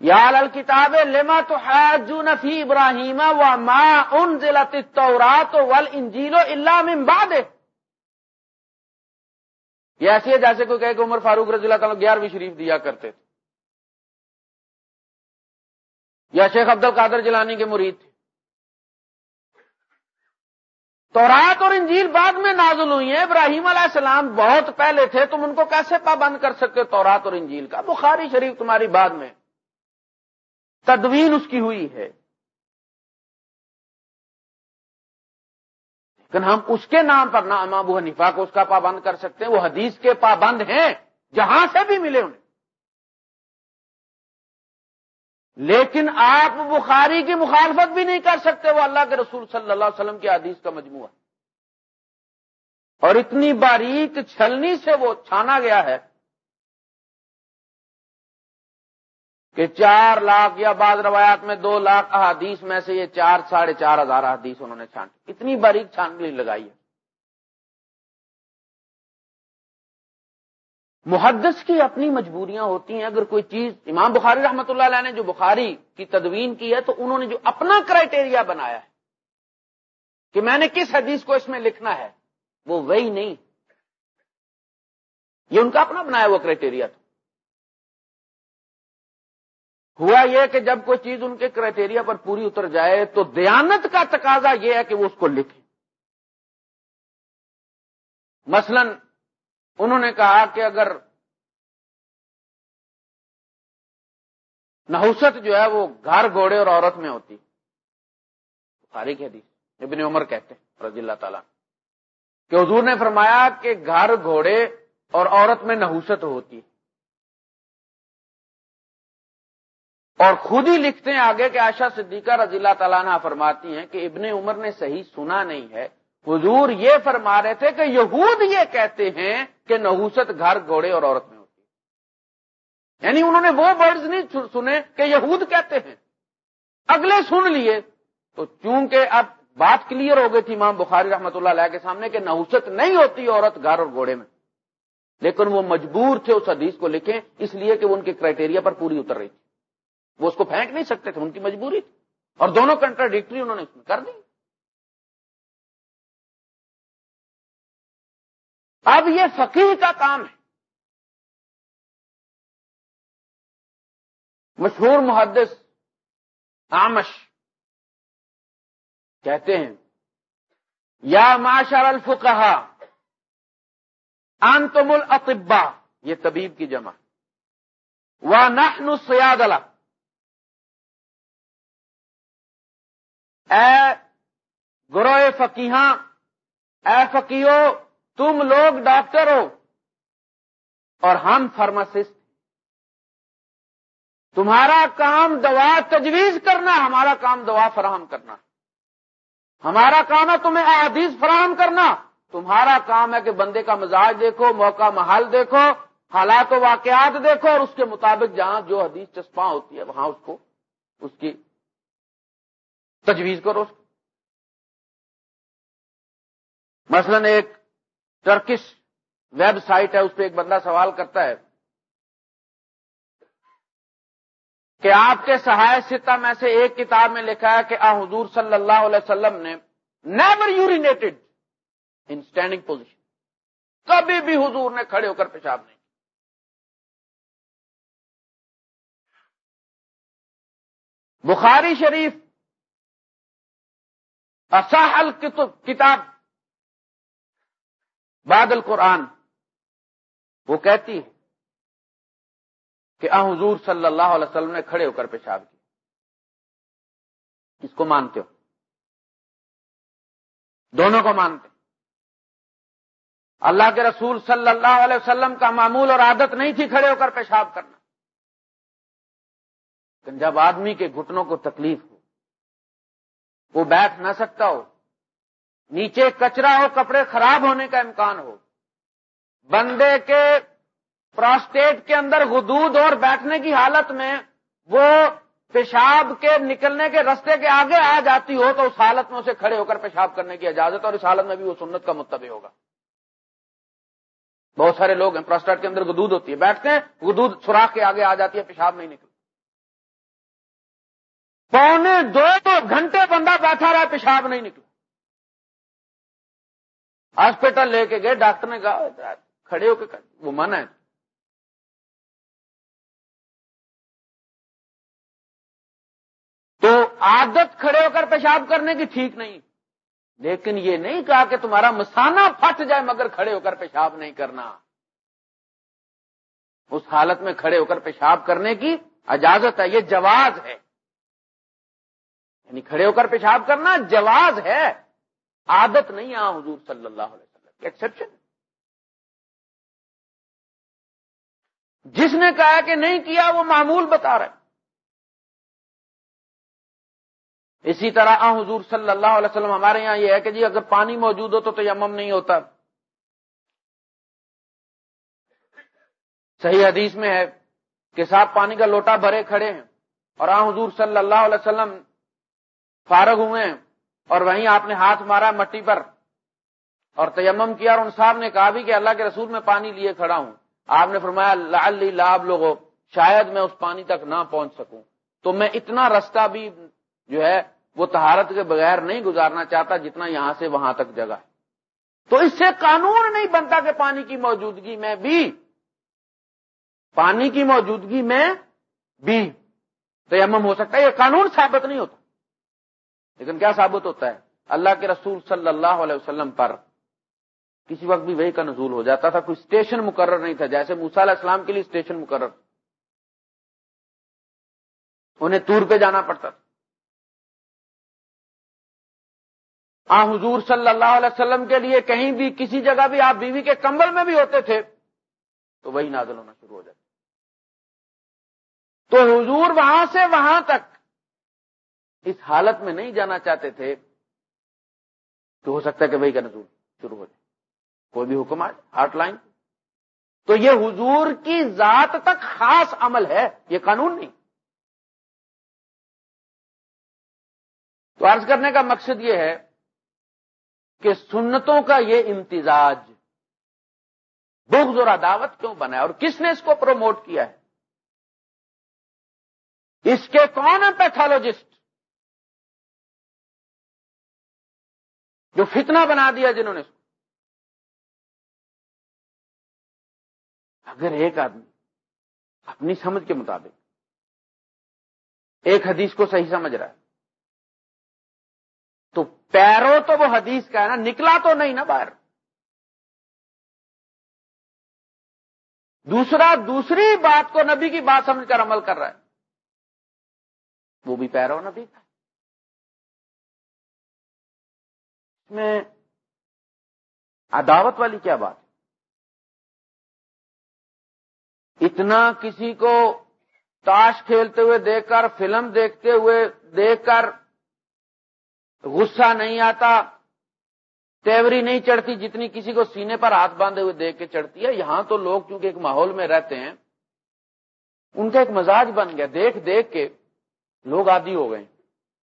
یا کتاب لما تو ہے نفی ابراہیم و ماں ان تورات ول انجیل و اللہ یہ ایسی ہے جیسے کوئی کہے کہ عمر فاروق رضی اللہ تعالیٰ گیارہویں شریف دیا کرتے تھے۔ یا شیخ عبد القادر جلانی کے مرید۔ تھے تورات اور انجیل بعد میں نازل ہوئی ہیں۔ ابراہیم علیہ السلام بہت پہلے تھے، تم ان کو کیسے پابند کر سکتے تورات اور انجیل کا؟ بخاری شریف تمہاری بعد میں۔ تدوین اس کی ہوئی ہے۔ لیکن ہم اس کے نام پر نہ ابو حنیفہ کو اس کا پابند کر سکتے ہیں، وہ حدیث کے پابند ہیں، جہاں سے بھی ملے انہیں۔ لیکن آپ بخاری کی مخالفت بھی نہیں کر سکتے، وہ اللہ کے رسول صلی اللہ علیہ وسلم کی حدیث کا مجموعہ اور اتنی باریک چھلنی سے وہ چھانا گیا ہے کہ چار لاکھ یا بعض روایات میں دو لاکھ احادیث میں سے یہ چار، ساڑھے چار ہزار احادیث انہوں نے چھان اتنی باریک چھان لگائی ہے۔ محدث کی اپنی مجبوریاں ہوتی ہیں۔ اگر کوئی چیز امام بخاری رحمت اللہ علیہ نے جو بخاری کی تدوین کی ہے تو انہوں نے جو اپنا کرائٹیریا بنایا ہے کہ میں نے کس حدیث کو اس میں لکھنا ہے، وہ وہی نہیں۔ یہ ان کا اپنا بنایا وہ کرائٹیریا تھا۔ ہوا یہ کہ جب کوئی چیز ان کے کرائٹیریا پر پوری اتر جائے تو دیانت کا تقاضا یہ ہے کہ وہ اس کو لکھیں مثلا انہوں نے کہا کہ اگر نحوست جو ہے وہ گھر گھوڑے اور عورت میں ہوتی۔ تاریخ حدیث، ابن عمر کہتے ہیں، رضی اللہ تعالیٰ کہ حضور نے فرمایا کہ گھر گھوڑے اور عورت میں نحوست ہوتی۔ اور خود ہی لکھتے ہیں آگے کہ آشا صدیقہ رضی اللہ تعالیٰ نے فرماتی ہیں کہ ابن عمر نے صحیح سنا نہیں ہے۔ حضور یہ فرما رہے تھے کہ یہود یہ کہتے ہیں کہ نحوست گھر گھوڑے اور عورت میں ہوتی ہے۔ یعنی انہوں نے وہ ورڈز نہیں سنے کہ یہود کہتے ہیں۔ اگلے سن لیے۔ تو چونکہ اب بات کلیئر ہو گئی تھی امام بخاری رحمت اللہ علیہ کے سامنے کہ نحوست نہیں ہوتی عورت گھر اور گھوڑے میں۔ لیکن وہ مجبور تھے اس حدیث کو لکھیں، اس لیے کہ وہ ان کے کرائٹیریا پر پوری اتر رہی تھی۔ وہ اس کو پھینک نہیں سکتے تھے، ان کی مجبوری تھی۔ اور دونوں کنٹراڈکٹری انہوں نے اس میں کر دی۔ اب یہ فقیر کا کام ہے۔ مشہور محدث آمش کہتے ہیں، یا معاشر الفقہ انتم الاطباء، یہ طبیب کی جمع۔ و نحن السیاد اے گروہ فقیحاں اے فقیو تم لوگ ڈاکٹر ہو اور ہم فارماسسٹ تمہارا کام دوا تجویز کرنا، ہمارا کام دوا فراہم کرنا۔ ہمارا کام ہے تمہیں احادیث فراہم کرنا۔ تمہارا کام ہے کہ بندے کا مزاج دیکھو، موقع محل دیکھو، حالات و واقعات دیکھو اور اس کے مطابق جہاں جو حدیث چسپاں ہوتی ہے، وہاں اس کو، اس کی تجویز کرو۔ مثلا ایک ٹرکش ویب سائٹ ہے، اس پہ ایک بندہ سوال کرتا ہے کہ آپ کے سہایت ستا میں سے ایک کتاب میں لکھا ہے کہ آ، حضور صلی اللہ علیہ وسلم نے never urinated in standing position کبھی بھی حضور نے کھڑے ہو کر پیشاب نہیں۔ بخاری شریف اصاحل کتاب بادل قرآن وہ کہتی ہے کہ آ حضور صلی اللہ علیہ وسلم نے کھڑے ہو کر پیشاب کی کس کو مانتے ہو؟ دونوں کو مانتے۔ اللہ کے رسول صلی اللہ علیہ وسلم کا معمول اور عادت نہیں تھی کھڑے ہو کر پیشاب کرنا۔ جب آدمی کے گھٹنوں کو تکلیف ہو، وہ بیٹھ نہ سکتا ہو نیچے کچرا ہو، کپڑے خراب ہونے کا امکان ہو۔ بندے کے پراسٹیٹ کے اندر حدود اور بیٹھنے کی حالت میں وہ پیشاب کے نکلنے کے رستے کے آگے آ جاتی ہو تو اس حالت میں اسے کھڑے ہو کر پیشاب کرنے کی اجازت اور اس حالت میں بھی وہ سنت کا متبع ہوگا۔ بہت سارے لوگ ہیں پراسٹیٹ کے اندر گدود ہوتی ہے، بیٹھتے ہیں گدود سوراخ کے آگے آ جاتی ہے، پیشاب نہیں نکلتا پونے دو گھنٹے بندہ بیٹھا رہا پیشاب نہیں نکلا ہاسپٹل لے کے گئے، ڈاکٹر نے کہا، کھڑے ہو کے وہ من ہے۔ تو عادت کھڑے ہو کر پیشاب کرنے کی ٹھیک نہیں۔ لیکن یہ نہیں کہا کہ تمہارا مسانہ پھٹ جائے مگر کھڑے ہو کر پیشاب نہیں کرنا۔ اس حالت میں کھڑے ہو کر پیشاب کرنے کی اجازت ہے، یہ جواز ہے۔ یعنی کھڑے ہو کر پیشاب کرنا جواز ہے۔ عادت نہیں آ حضور صلی اللہ علیہ وسلم ایکسپشن جس نے کہا کہ نہیں کیا، وہ معمول بتا رہے اسی طرح آ حضور صلی اللہ علیہ وسلم ہمارے یہاں یہ ہے کہ جی اگر پانی موجود ہو تو یمم نہیں ہوتا۔ صحیح حدیث میں ہے کہ صاحب پانی کا لوٹا بھرے کھڑے ہیں اور آ حضور صلی اللہ علیہ وسلم فارغ ہوئے ہیں۔ اور وہیں آپ نے ہاتھ مارا مٹی پر اور تیمم کیا اور ان صاحب نے کہا بھی کہ اللہ کے رسول میں پانی لیے کھڑا ہوں۔ آپ نے فرمایا لالی لاب لوگوں شاید میں اس پانی تک نہ پہنچ سکوں۔ تو میں اتنا رستہ بھی جو ہے، وہ تہارت کے بغیر نہیں گزارنا چاہتا جتنا یہاں سے وہاں تک جگہ ہے۔ تو اس سے قانون نہیں بنتا کہ پانی کی موجودگی میں بھی۔ پانی کی موجودگی میں بھی تیمم ہو سکتا ہے، یہ قانون ثابت نہیں ہوتا۔ لیکن کیا ثابت ہوتا ہے؟ اللہ کے رسول صلی اللہ علیہ وسلم پر کسی وقت بھی وہی کا نزول ہو جاتا تھا، کوئی اسٹیشن مقرر نہیں تھا، جیسے موسا علیہ السلام کے لیے اسٹیشن مقرر۔ انہیں تور پہ جانا پڑتا تھا۔ آ، حضور صلی اللہ علیہ وسلم کے لیے کہیں بھی، کسی جگہ بھی آپ بیوی کے کمبل میں بھی ہوتے تھے، تو وہی نازل ہونا شروع ہو جاتا۔ تو حضور وہاں سے وہاں تک اس حالت میں نہیں جانا چاہتے تھے تو ہو سکتا ہے کہ وہی کا نزول شروع ہو جائے۔ کوئی بھی حکم آئے ہاٹ لائن۔ تو یہ حضور کی ذات تک خاص عمل ہے، یہ قانون نہیں۔ تو عرض کرنے کا مقصد یہ ہے کہ سنتوں کا یہ امتزاج، بغض اور عداوت کیوں بنا ہے اور کس نے اس کو پروموٹ کیا ہے؟ اس کے کون ہیں پیتھالوجسٹ جو فتنہ بنا دیا جنہوں نے اگر ایک آدمی اپنی سمجھ کے مطابق ایک حدیث کو صحیح سمجھ رہا ہے، تو پیرو تو وہ حدیث کا ہے نا، نکلا تو نہیں نا باہر۔ دوسرا، دوسری بات کو نبی کی بات سمجھ کر عمل کر رہا ہے۔ وہ بھی پیرو نبی کا میں عداوت والی کیا بات؟ اتنا کسی کو تاش کھیلتے ہوئے دیکھ کر، فلم دیکھتے ہوئے دیکھ کر غصہ نہیں آتا، تیوری نہیں چڑھتی جتنی کسی کو سینے پر ہاتھ باندھے ہوئے دیکھ کے چڑھتی ہے۔ یہاں تو لوگ کیونکہ ایک ماحول میں رہتے ہیں، ان کا ایک مزاج بن گیا۔ دیکھ دیکھ کے لوگ عادی ہو گئے۔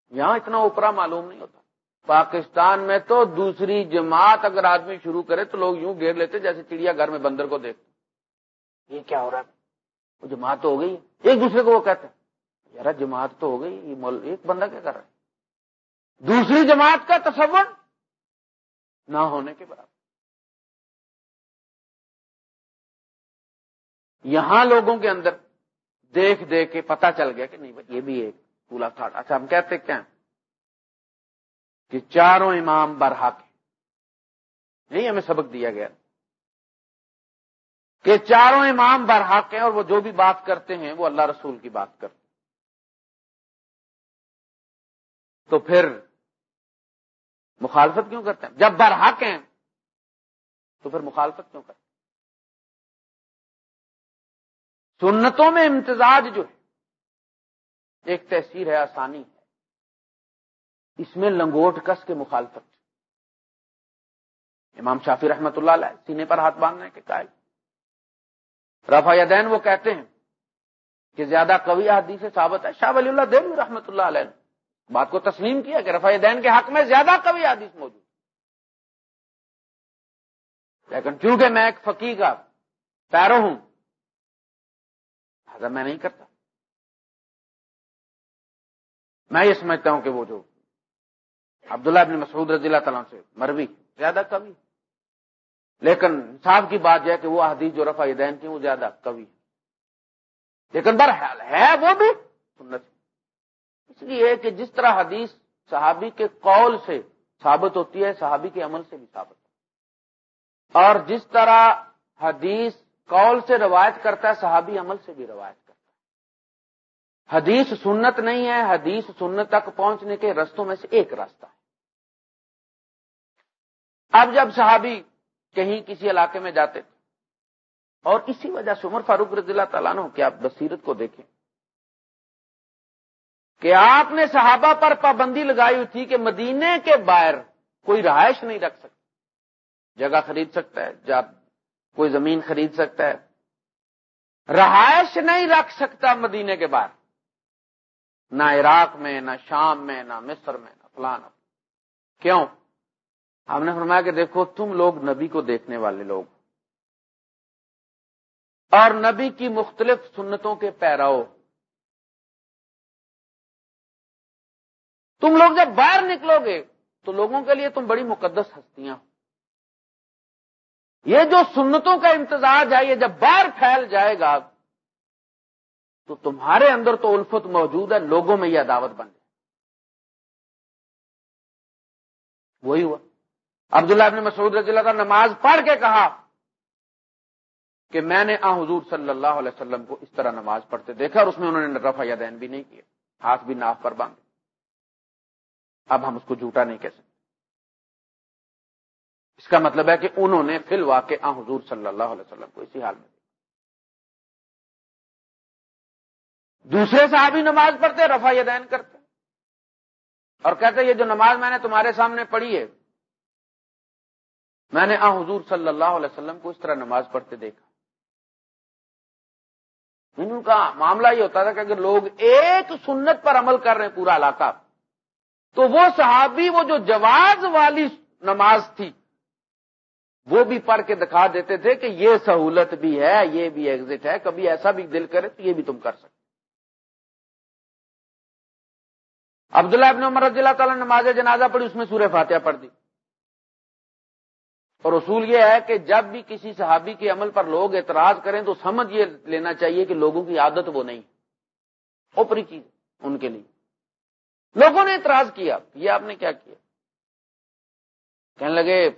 یہاں اتنا اوپرا معلوم نہیں ہوتا۔ پاکستان میں تو دوسری جماعت اگر آدمی شروع کرے تو لوگ یوں گھیر لیتے جیسے چڑیا گھر میں بندر کو دیکھتے یہ کیا ہو رہا ہے؟ وہ جماعت تو ہو گئی۔ ایک دوسرے کو وہ کہتے ہیں یار جماعت تو ہو گئی، یہ ایک بندہ کیا کر رہا ہے؟ دوسری جماعت کا تصور نہ ہونے کے برابر۔ یہاں لوگوں کے اندر دیکھ دیکھ کے پتا چل گیا کہ نہیں یہ بھی ایک پولا تھاٹ۔ اچھا ہم کہتے کیا؟ کہ چاروں امام برحق نہیں ہمیں سبق دیا گیا۔ کہ چاروں امام برحق ہیں اور وہ جو بھی بات کرتے ہیں وہ اللہ رسول کی بات کرتے ہیں۔ تو پھر مخالفت کیوں کرتے ہیں؟ جب برحق ہیں تو پھر مخالفت کیوں کرتے ہیں؟ سنتوں میں امتزاج جو ہے، ایک تحصیل ہے آسانی۔ ہے اس میں لنگوٹ کس کے مخالفت امام شافی رحمت اللہ علیہ سینے پر ہاتھ باندھنے کے قائل۔ رفا یدین وہ کہتے ہیں کہ زیادہ قوی حدیث سے ثابت ہے، شاہ ولی اللہ دین رحمت اللہ علیہ بات کو تسلیم کیا کہ رفا دین کے حق میں زیادہ قوی حدیث موجود لیکن چونکہ میں ایک فقی کا پیرو ہوں میں نہیں کرتا۔ میں یہ سمجھتا ہوں کہ وہ جو عبداللہ ابن مسعود رضی اللہ تعالیٰ سے، مروی، زیادہ کبھی لیکن صاحب کی بات یہ ہے کہ وہ حدیث جو رفا دین کی وہ زیادہ کبھی لیکن برحال ہے وہ بھی سنت۔ اس لیے کہ جس طرح حدیث صحابی کے قول سے ثابت ہوتی ہے، صحابی کے عمل سے بھی ثابت۔ اور جس طرح حدیث قول سے روایت کرتا ہے، صحابی عمل سے بھی روایت کرتا ہے۔ حدیث سنت نہیں ہے، حدیث سنت تک پہنچنے کے رستوں میں سے ایک راستہ۔ ہے اب جب صحابی کہیں کسی علاقے میں جاتے تھے، اور اسی وجہ سے عمر فاروق رضی اللہ تعالیٰ نے کہ آپ بصیرت کو دیکھیں، کہ آپ نے صحابہ پر پابندی لگائی ہوئی تھی کہ مدینے کے باہر کوئی رہائش نہیں رکھ سکتا۔ جگہ خرید سکتا ہے جب کوئی زمین خرید سکتا ہے۔ رہائش نہیں رکھ سکتا مدینے کے باہر۔ نہ عراق میں، نہ شام میں، نہ مصر میں، نہ فلان کیوں؟ ہم نے فرمایا کہ دیکھو، تم لوگ نبی کو دیکھنے والے لوگ۔ اور نبی کی مختلف سنتوں کے پیراؤ۔ تم لوگ جب باہر نکلو گے، تو لوگوں کے لیے تم بڑی مقدس ہستیاں۔ یہ جو سنتوں کا امتزاج ہے، یہ جب باہر پھیل جائے گا، تو تمہارے اندر تو الفت موجود ہے، لوگوں میں یہ عداوت بن جائے وہی ہوا۔ عبداللہ ابن مسعود رضی اللہ کا نماز پڑھ کے کہا کہ میں نے آ حضور صلی اللہ علیہ وسلم کو اس طرح نماز پڑھتے دیکھا اور اس میں انہوں نے رفع یا دین بھی نہیں کیا، ہاتھ بھی ناف پر باندھے۔ اب ہم اس کو جھوٹا نہیں کہہ سکتے۔ اس کا مطلب ہے کہ انہوں نے فی الواقع آ حضور صلی اللہ علیہ وسلم کو اسی حال میں دوسرے صحابی نماز پڑھتے رفا دین کرتے۔ اور کہتے، یہ جو نماز میں نے تمہارے سامنے پڑھی ہے میں نے آ حضور صلی اللہ علیہ وسلم کو اس طرح نماز پڑھتے دیکھا۔ ان کا معاملہ یہ ہوتا تھا کہ اگر لوگ ایک سنت پر عمل کر رہے ہیں پورا علاقہ، تو وہ صحابی، وہ جو جواز والی نماز تھی، وہ بھی پڑھ کے دکھا دیتے تھے کہ یہ سہولت بھی ہے، یہ بھی ایگزٹ ہے، کبھی ایسا بھی دل کرے تو یہ بھی تم کر سکتے۔ عبداللہ ابن عمر رضی اللہ تعالیٰ نماز جنازہ پڑھی، اس میں سورہ فاتحہ پڑھ دی۔ اور اصول یہ ہے کہ جب بھی کسی صحابی کے عمل پر لوگ اعتراض کریں تو سمجھ یہ لینا چاہیے کہ لوگوں کی عادت وہ نہیں، اوپری چیز ان کے لیے۔ لوگوں نے اعتراض کیا، یہ آپ نے کیا کیا؟ کہنے لگے،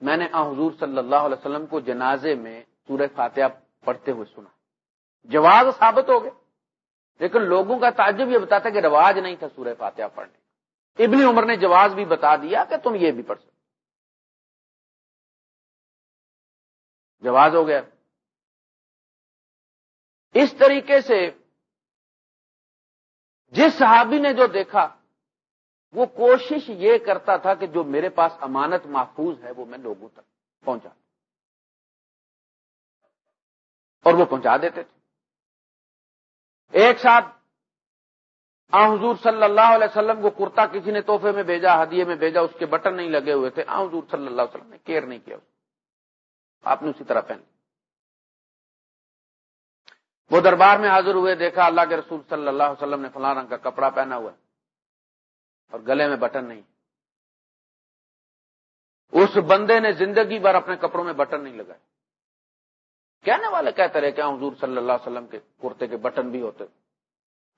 میں نے حضور صلی اللہ علیہ وسلم کو جنازے میں سورہ فاتحہ پڑھتے ہوئے سنا۔ جواز ثابت ہو گئے، لیکن لوگوں کا تعجب یہ بتاتا کہ رواج نہیں تھا سورہ فاتحہ پڑھنے۔ ابن عمر نے جواز بھی بتا دیا کہ تم یہ بھی پڑھ سکتے۔ جواز ہو گیا۔ اس طریقے سے جس صحابی نے جو دیکھا، وہ کوشش یہ کرتا تھا کہ جو میرے پاس امانت محفوظ ہے، وہ میں لوگوں تک پہنچا۔ اور وہ پہنچا دیتے تھے۔ ایک ساتھ آ، حضور صلی اللہ علیہ وسلم کو کرتا کسی نے تحفے میں بھیجا، ہدیے میں بھیجا، اس کے بٹن نہیں لگے ہوئے تھے۔ آ، حضور صلی اللہ علیہ وسلم نے کیئر نہیں کیا۔ آپ نے اسی طرح پہن وہ دربار میں حاضر ہوئے، دیکھا اللہ کے رسول صلی اللہ علیہ وسلم نے فلاں رنگ کا کپڑا پہنا ہوا ہے اور گلے میں بٹن نہیں۔ اس بندے نے زندگی بھر اپنے کپڑوں میں بٹن نہیں لگائے۔ کہنے والے کہتے رہے کہ ہاں، حضور صلی اللہ علیہ وسلم کے کرتے کے بٹن بھی ہوتے۔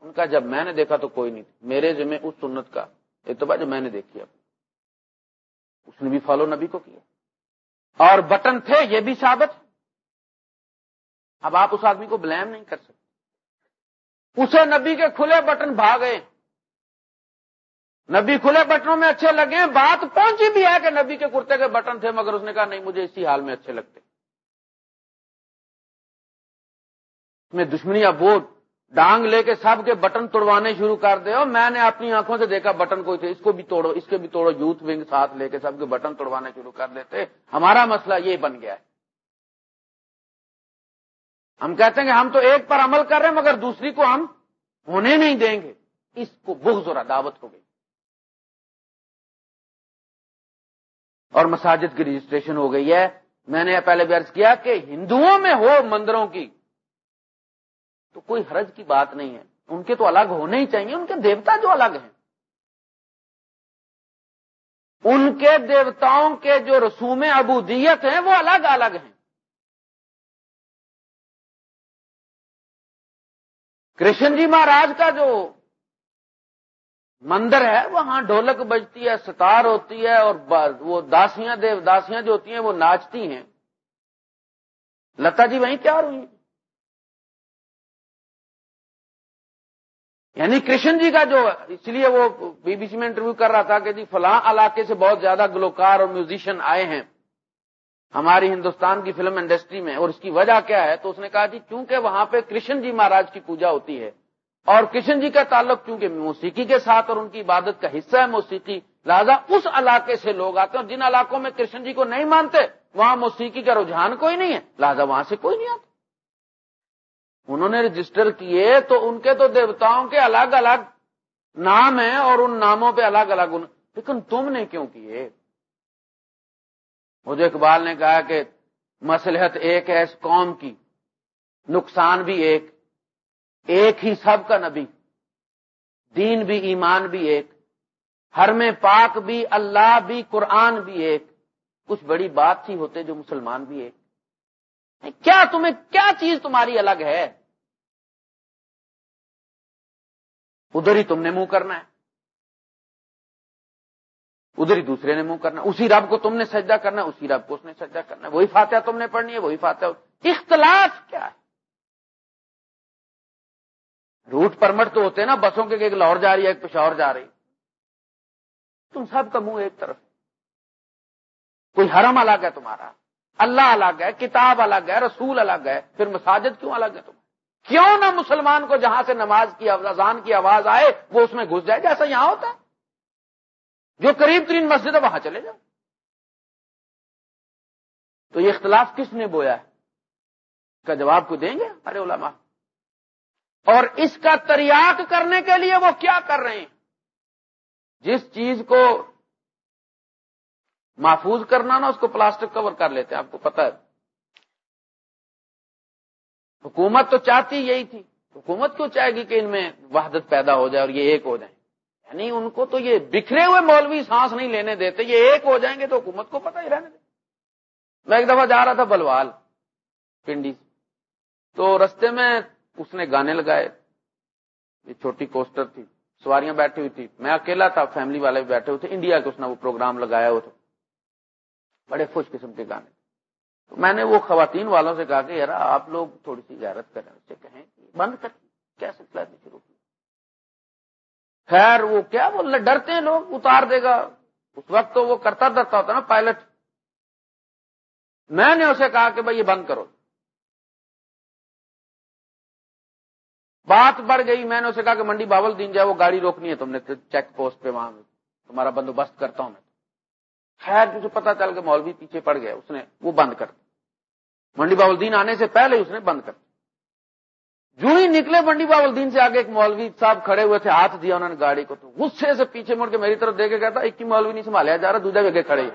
ان کا جب میں نے دیکھا تو کوئی نہیں میرے ذمہ اس سنت کا اعتبار جو میں نے دیکھی اب اس نے بھی فالو نبی کو کیا۔ اور بٹن تھے، یہ بھی ثابت۔ اب آپ اس آدمی کو بلیم نہیں کر سکتے۔ اسے نبی کے کھلے بٹن بھاگے۔ نبی کھلے بٹنوں میں اچھے لگے۔ بات پہنچی بھی ہے کہ نبی کے کرتے کے بٹن تھے، مگر اس نے کہا، نہیں، مجھے اسی حال میں اچھے لگتے۔ میں دشمنی اب وہ ڈانگ لے کے سب کے بٹن توڑوانے شروع کر دے، اور میں نے اپنی آنکھوں سے دیکھا بٹن کوئی تھے، اس کو بھی توڑو، اس کے بھی توڑو، یوتھ ونگ ساتھ لے کے سب کے بٹن توڑوانے شروع کر دیتے۔ ہمارا مسئلہ یہ بن گیا ہے۔ ہم کہتے ہیں کہ ہم تو ایک پر عمل کر رہے ہیں، مگر دوسری کو ہم ہونے نہیں دیں گے۔ اس کو بغض اور عداوت ہو گئی۔ اور مساجد کی رجسٹریشن ہو گئی ہے۔ میں نے پہلے بھی عرض کیا کہ ہندوؤں میں ہو، مندروں کی۔ تو کوئی حرج کی بات نہیں ہے۔ ان کے تو الگ ہونے ہی چاہیے، ان کے دیوتا جو الگ ہیں۔ ان کے دیوتاؤں کے جو رسوم ابودیت ہیں، وہ الگ الگ ہیں۔ کرشن جی مہاراج کا جو مندر ہے، وہاں ڈھولک بجتی ہے، ستار ہوتی ہے اور وہ داسیاں دیو داسیاں جو ہوتی ہیں، وہ ناچتی ہیں۔ لتا جی وہیں کیا ہوئی یعنی کرشن جی کا جو اس لیے وہ بی بی سی میں انٹرویو کر رہا تھا کہ جی فلاں علاقے سے بہت زیادہ گلوکار اور میوزیشین آئے ہیں ہماری ہندوستان کی فلم انڈسٹری میں اور اس کی وجہ کیا ہے؟ تو اس نے کہا جی کیونکہ وہاں پہ کرشن جی مہاراج کی پوجا ہوتی ہے اور کشن جی کا تعلق کیونکہ موسیقی کے ساتھ اور ان کی عبادت کا حصہ ہے موسیقی، لہذا اس علاقے سے لوگ آتے ہیں جن علاقوں میں کرشن جی کو نہیں مانتے، وہاں موسیقی کا رجحان کوئی نہیں ہے، لہذا وہاں سے کوئی نہیں آتا۔ انہوں نے رجسٹر کیے تو ان کے تو دیوتاؤں کے الگ الگ نام ہیں اور ان ناموں پہ الگ الگ ان... لیکن تم نے کیوں کیے؟ مجھے اقبال نے کہا کہ مسلحت ایک ہے اس قوم کی، نقصان بھی ایک ایک ہی سب کا نبی، دین بھی، ایمان بھی ایک ہر میں پاک بھی، اللہ بھی، قرآن بھی ایک۔ کچھ بڑی بات تھی ہوتے جو مسلمان بھی ایک۔ کیا تمہیں کیا چیز تمہاری الگ ہے؟ ادھر ہی تم نے منہ کرنا ہے۔ ادھر ہی دوسرے نے منہ کرنا اسی رب کو تم نے سجدہ کرنا ہے، اسی رب کو اس نے سجدہ کرنا ہے۔ وہی فاتحہ تم نے پڑھنی ہے، وہی فاتحہ۔ اختلاف کیا ہے؟ روٹ پرمٹ تو ہوتے ہیں نا، بسوں کے ایک لاہور جا رہی ہے، ایک پشاور جا رہی۔ تم سب کا منہ ایک طرف۔ کوئی حرم الگ ہے تمہارا؟ اللہ الگ ہے، کتاب الگ ہے، رسول الگ ہے، پھر مساجد کیوں الگ ہے تم کیوں نہ مسلمان کو جہاں سے نماز کی اذان کی آواز آئے، وہ اس میں گھس جائے، جیسا یہاں ہوتا ہے۔ جو قریب ترین مسجد ہے، وہاں چلے جاؤ۔ تو یہ اختلاف کس نے بویا ہے؟ کا جواب کو دیں گے ارے علماء؟ اور اس کا تریاک کرنے کے لیے وہ کیا کر رہے ہیں؟ جس چیز کو محفوظ کرنا نا، اس کو پلاسٹک کور کر لیتے ہیں، آپ کو پتا ہے۔ حکومت تو چاہتی یہی تھی۔ حکومت کیوں چاہے گی کہ ان میں وحدت پیدا ہو جائے اور یہ ایک ہو جائیں؟ یعنی ان کو تو یہ بکھرے ہوئے مولوی سانس نہیں لینے دیتے، یہ ایک ہو جائیں گے تو حکومت کو پتہ ہی رہنے دے میں ایک دفعہ جا رہا تھا بلوال پنڈی سے، تو رستے میں اس نے گانے لگائے۔ یہ چھوٹی کوسٹر تھی، سواریاں بیٹھی ہوئی تھی۔ میں اکیلا تھا، فیملی والے بھی بیٹھے ہوئے تھے۔ انڈیا کے اس نے وہ پروگرام لگایا ہوا تھا۔ بڑے خوش قسم کے گانے۔ تو میں نے وہ خواتین والوں سے کہا کہ یار آپ لوگ تھوڑی سی غیرت کریں اس سے کہیں بند کر کیسے شروع کی خیر، وہ کیا بول ڈرتے ہیں لوگ، اتار دے گا۔ اس وقت تو وہ کرتا ڈرتا ہوتا نا، پائلٹ۔ میں نے اسے کہا کہ، بھائی، یہ بند کرو۔ بات بڑھ گئی، میں نے اسے کہا کہ، منڈی باول دین جائے وہ گاڑی روکنی ہے تم نے، چیک پوسٹ پہ وہاں، تمہارا بندوبست کرتا ہوں میں۔ خیر تجھے پتا چل کے مولوی پیچھے پڑ گیا اس نے وہ بند کر منڈی باول دین آنے سے پہلے اس نے بند کر جو ہی نکلے منڈی باول دین سے آگے ایک مولوی صاحب کھڑے ہوئے تھے، ہاتھ دیا انہوں نے گاڑی کو تو غصے سے پیچھے مڑ کے میری طرف دیکھ کے کہتا، ایک ہی مولوی نہیں سنبھالیا جا رہا دوسرا جگہ کھڑے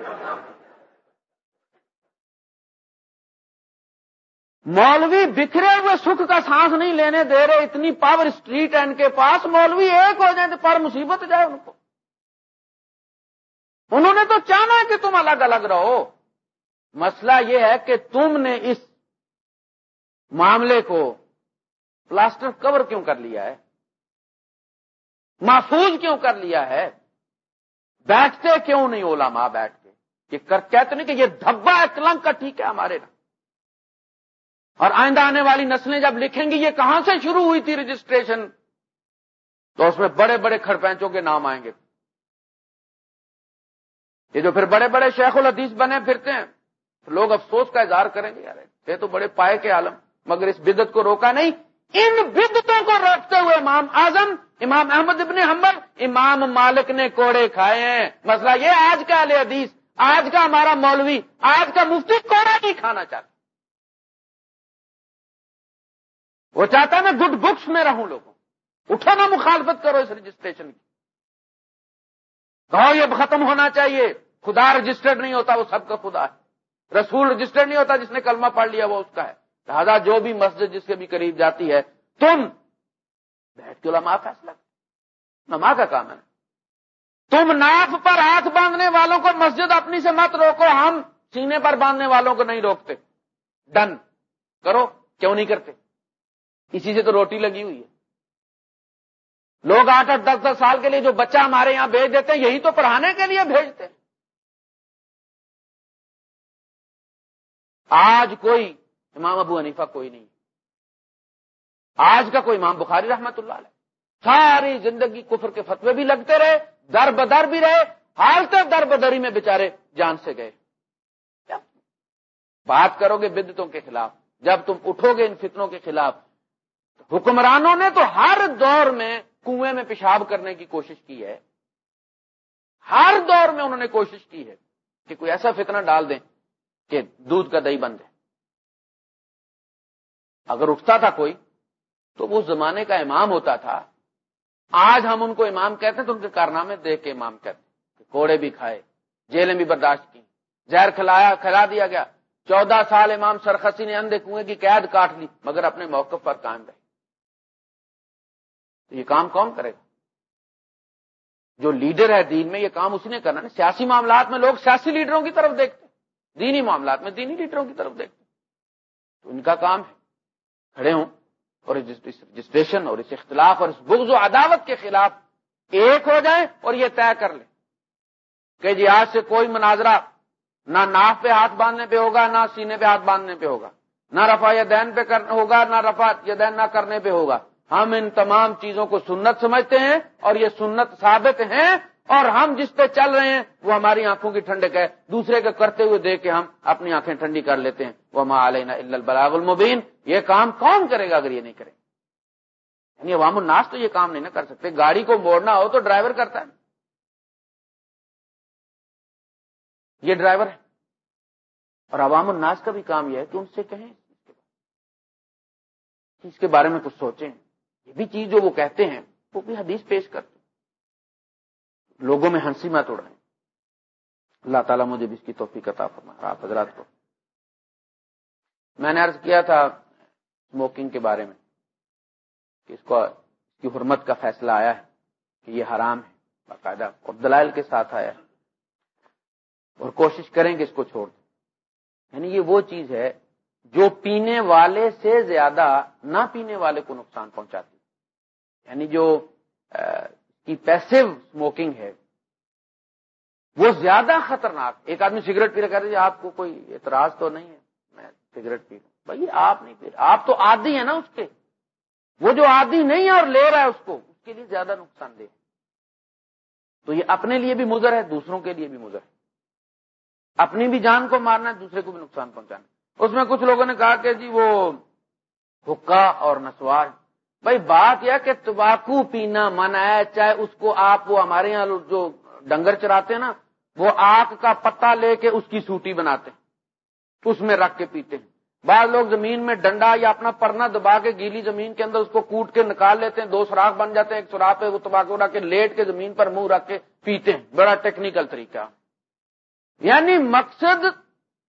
مولوی بکھرے ہوئے سکھ کا سانس نہیں لینے دے رہے، اتنی پاور اسٹریٹ اینڈ کے پاس، مولوی ایک ہو جائیں تو پر مصیبت جائے ان کو۔ انہوں نے تو چاہنا کہ تم الگ الگ رہو۔ مسئلہ یہ ہے کہ تم نے اس معاملے کو پلاسٹر کور کیوں کر لیا ہے؟ محفوظ کیوں کر لیا ہے؟ بیٹھتے کیوں نہیں اولا ماں بیٹھ کے؟ یہ کر کہتے نہیں کہ یہ دھبا ہے کا ٹھیک ہے ہمارے نا اور آئندہ آنے والی نسلیں جب لکھیں گی، یہ کہاں سے شروع ہوئی تھی رجسٹریشن؟ تو اس میں بڑے بڑے کھڑپینچوں کے نام آئیں گے۔ یہ جو پھر بڑے بڑے شیخ الحدیث بنے پھرتے ہیں، لوگ افسوس کا اظہار کریں گے، یار، یہ تو بڑے پائے کے عالم، مگر اس بدت کو روکا نہیں۔ ان بدتوں کو روکتے ہوئے امام اعظم، امام احمد ابن حمبل امام مالک نے کوڑے کھائے ہیں۔ مسئلہ یہ، آج کا علیہ حدیث، آج کا ہمارا مولوی، آج کا مفتی کوڑا نہیں کھانا چاہتا۔ وہ چاہتا ہے میں گڈ بکس میں رہوں لوگوں۔ اٹھو نا مخالفت کرو اس رجسٹریشن کی۔ کہو یہ ختم ہونا چاہیے۔ خدا رجسٹرڈ نہیں ہوتا، وہ سب کا خدا ہے۔ رسول رجسٹرڈ نہیں ہوتا، جس نے کلمہ پڑھ لیا وہ اس کا ہے۔ لہٰذا جو بھی مسجد جس کے بھی قریب جاتی ہے، تم بیٹھ کے علماء فیصلہ نما کا کام ہے۔ تم ناف پر ہاتھ باندھنے والوں کو مسجد اپنی سے مت روکو، ہم سینے پر باندھنے والوں کو نہیں روکتے۔ ڈن کرو، کیوں نہیں کرتے؟ اسی سے تو روٹی لگی ہوئی ہے۔ لوگ آٹھ آٹھ دس دس سال کے لیے جو بچہ ہمارے یہاں بھیج دیتے ہیں، یہی تو پڑھانے کے لیے بھیجتے ہیں۔ آج کوئی امام ابو حنیفہ کوئی نہیں۔ آج کا کوئی امام بخاری رحمت اللہ علیہ۔ ساری زندگی کفر کے فتوے بھی لگتے رہے، در بدر بھی رہے حال در بدری میں بےچارے جان سے گئے۔ جب بات کرو گے بدتوں کے خلاف، جب تم اٹھو گے ان فتنوں کے خلاف، حکمرانوں نے تو ہر دور میں کنویں میں پیشاب کرنے کی کوشش کی ہے۔ ہر دور میں انہوں نے کوشش کی ہے کہ کوئی ایسا فتنہ ڈال دیں کہ دودھ کا دہی بند ہے۔ اگر اٹھتا تھا کوئی تو وہ زمانے کا امام ہوتا تھا۔ آج ہم ان کو امام کہتے ہیں تو ان کے کارنامے دیکھ کے امام کہتے ہیں کوڑے بھی کھائے، جیلیں بھی برداشت کی زہر کھلایا، کھلا دیا گیا۔ چودہ سال امام سرخسی نے اندھے کنویں کی قید کاٹ لی، مگر اپنے موقع پر قائم رہے۔ یہ کام کون کرے گا؟ جو لیڈر ہے دین میں یہ کام اس نے کرنا سیاسی معاملات میں لوگ سیاسی لیڈروں کی طرف دیکھتے دینی معاملات میں دینی لیڈروں کی طرف دیکھتے تو ان کا کام ہے۔ کھڑے ہوں اور رجسٹریشن اور اس اختلاف اور اس بغض و عداوت کے خلاف ایک ہو جائیں اور یہ طے کر لیں۔ کہ جی آج سے کوئی مناظرہ نہ ناف پہ ہاتھ باندھنے پہ ہوگا، نہ سینے پہ ہاتھ باندھنے پہ ہوگا۔ نہ رفا یا دین پہ ہوگا، نہ رفا یا دین نہ کرنے پہ ہوگا۔ ہم ان تمام چیزوں کو سنت سمجھتے ہیں اور یہ سنت ثابت ہیں اور ہم جس پہ چل رہے ہیں وہ ہماری آنکھوں کی ٹھنڈک ہے۔ دوسرے کے کرتے ہوئے دیکھ کے ہم اپنی آنکھیں ٹھنڈی کر لیتے ہیں۔ وہ ماں علینا البلاغ المبین یہ کام کون کرے گا اگر یہ نہیں کرے؟ یعنی عوام الناس تو یہ کام نہیں نہ کر سکتے۔ گاڑی کو موڑنا ہو تو ڈرائیور کرتا ہے۔ یہ ڈرائیور ہے۔ اور عوام الناس کا بھی کام یہ ہے کہ ان سے کہیں اس کے بارے میں کچھ سوچیں۔ یہ بھی چیز جو وہ کہتے ہیں، وہ بھی حدیث پیش کرتے لوگوں میں ہنسی میں توڑ رہے ہیں۔ اللہ تعالیٰ مجھے بھی اس کی توفیق عطا فرما آپ حضرات کو۔ میں نے عرض کیا تھا اسموکنگ کے بارے میں کہ اس کو، اس کی حرمت کا فیصلہ آیا ہے کہ یہ حرام ہے۔ باقاعدہ اور دلائل کے ساتھ آیا ہے۔ اور کوشش کریں کہ اس کو چھوڑ دیں۔ یعنی یہ وہ چیز ہے جو پینے والے سے زیادہ نہ پینے والے کو نقصان پہنچاتی یعنی جو کی پیسو اسموکنگ ہے، وہ زیادہ خطرناک، ایک آدمی سگریٹ پی رہا کہتے آپ کو کوئی اعتراض تو نہیں ہے، میں سگریٹ پی رہا ہوں۔ بھائی، آپ نہیں پی رہے، آپ تو آدھی ہیں نا اس کے۔ وہ جو آدھی نہیں ہے اور لے رہا ہے اس کو، اس کے لیے زیادہ نقصان دہ تو یہ اپنے لیے بھی مضر ہے، دوسروں کے لیے بھی مضر ہے۔ اپنی بھی جان کو مارنا ہے، دوسرے کو بھی نقصان پہنچانا اس میں کچھ لوگوں نے کہا کہ جی وہ حکا اور نسوار بھائی بات یہ کہ تباکو پینا منع ہے، چاہے اس کو آپ وہ ہمارے یہاں جو ڈنگر چراتے ہیں نا، وہ آگ کا پتا لے کے اس کی سوٹی بناتے ہیں۔ اس میں رکھ کے پیتے ہیں۔ بعض لوگ زمین میں ڈنڈا یا اپنا پرنا دبا کے گیلی زمین کے اندر اس کو کوٹ کے نکال لیتے ہیں، دو سوراخ بن جاتے ہیں، ایک سوراخ پہ وہ تباکو رکھ کے لیٹ کے زمین پر منہ رکھ کے پیتے ہیں۔ بڑا ٹیکنیکل طریقہ۔ یعنی مقصد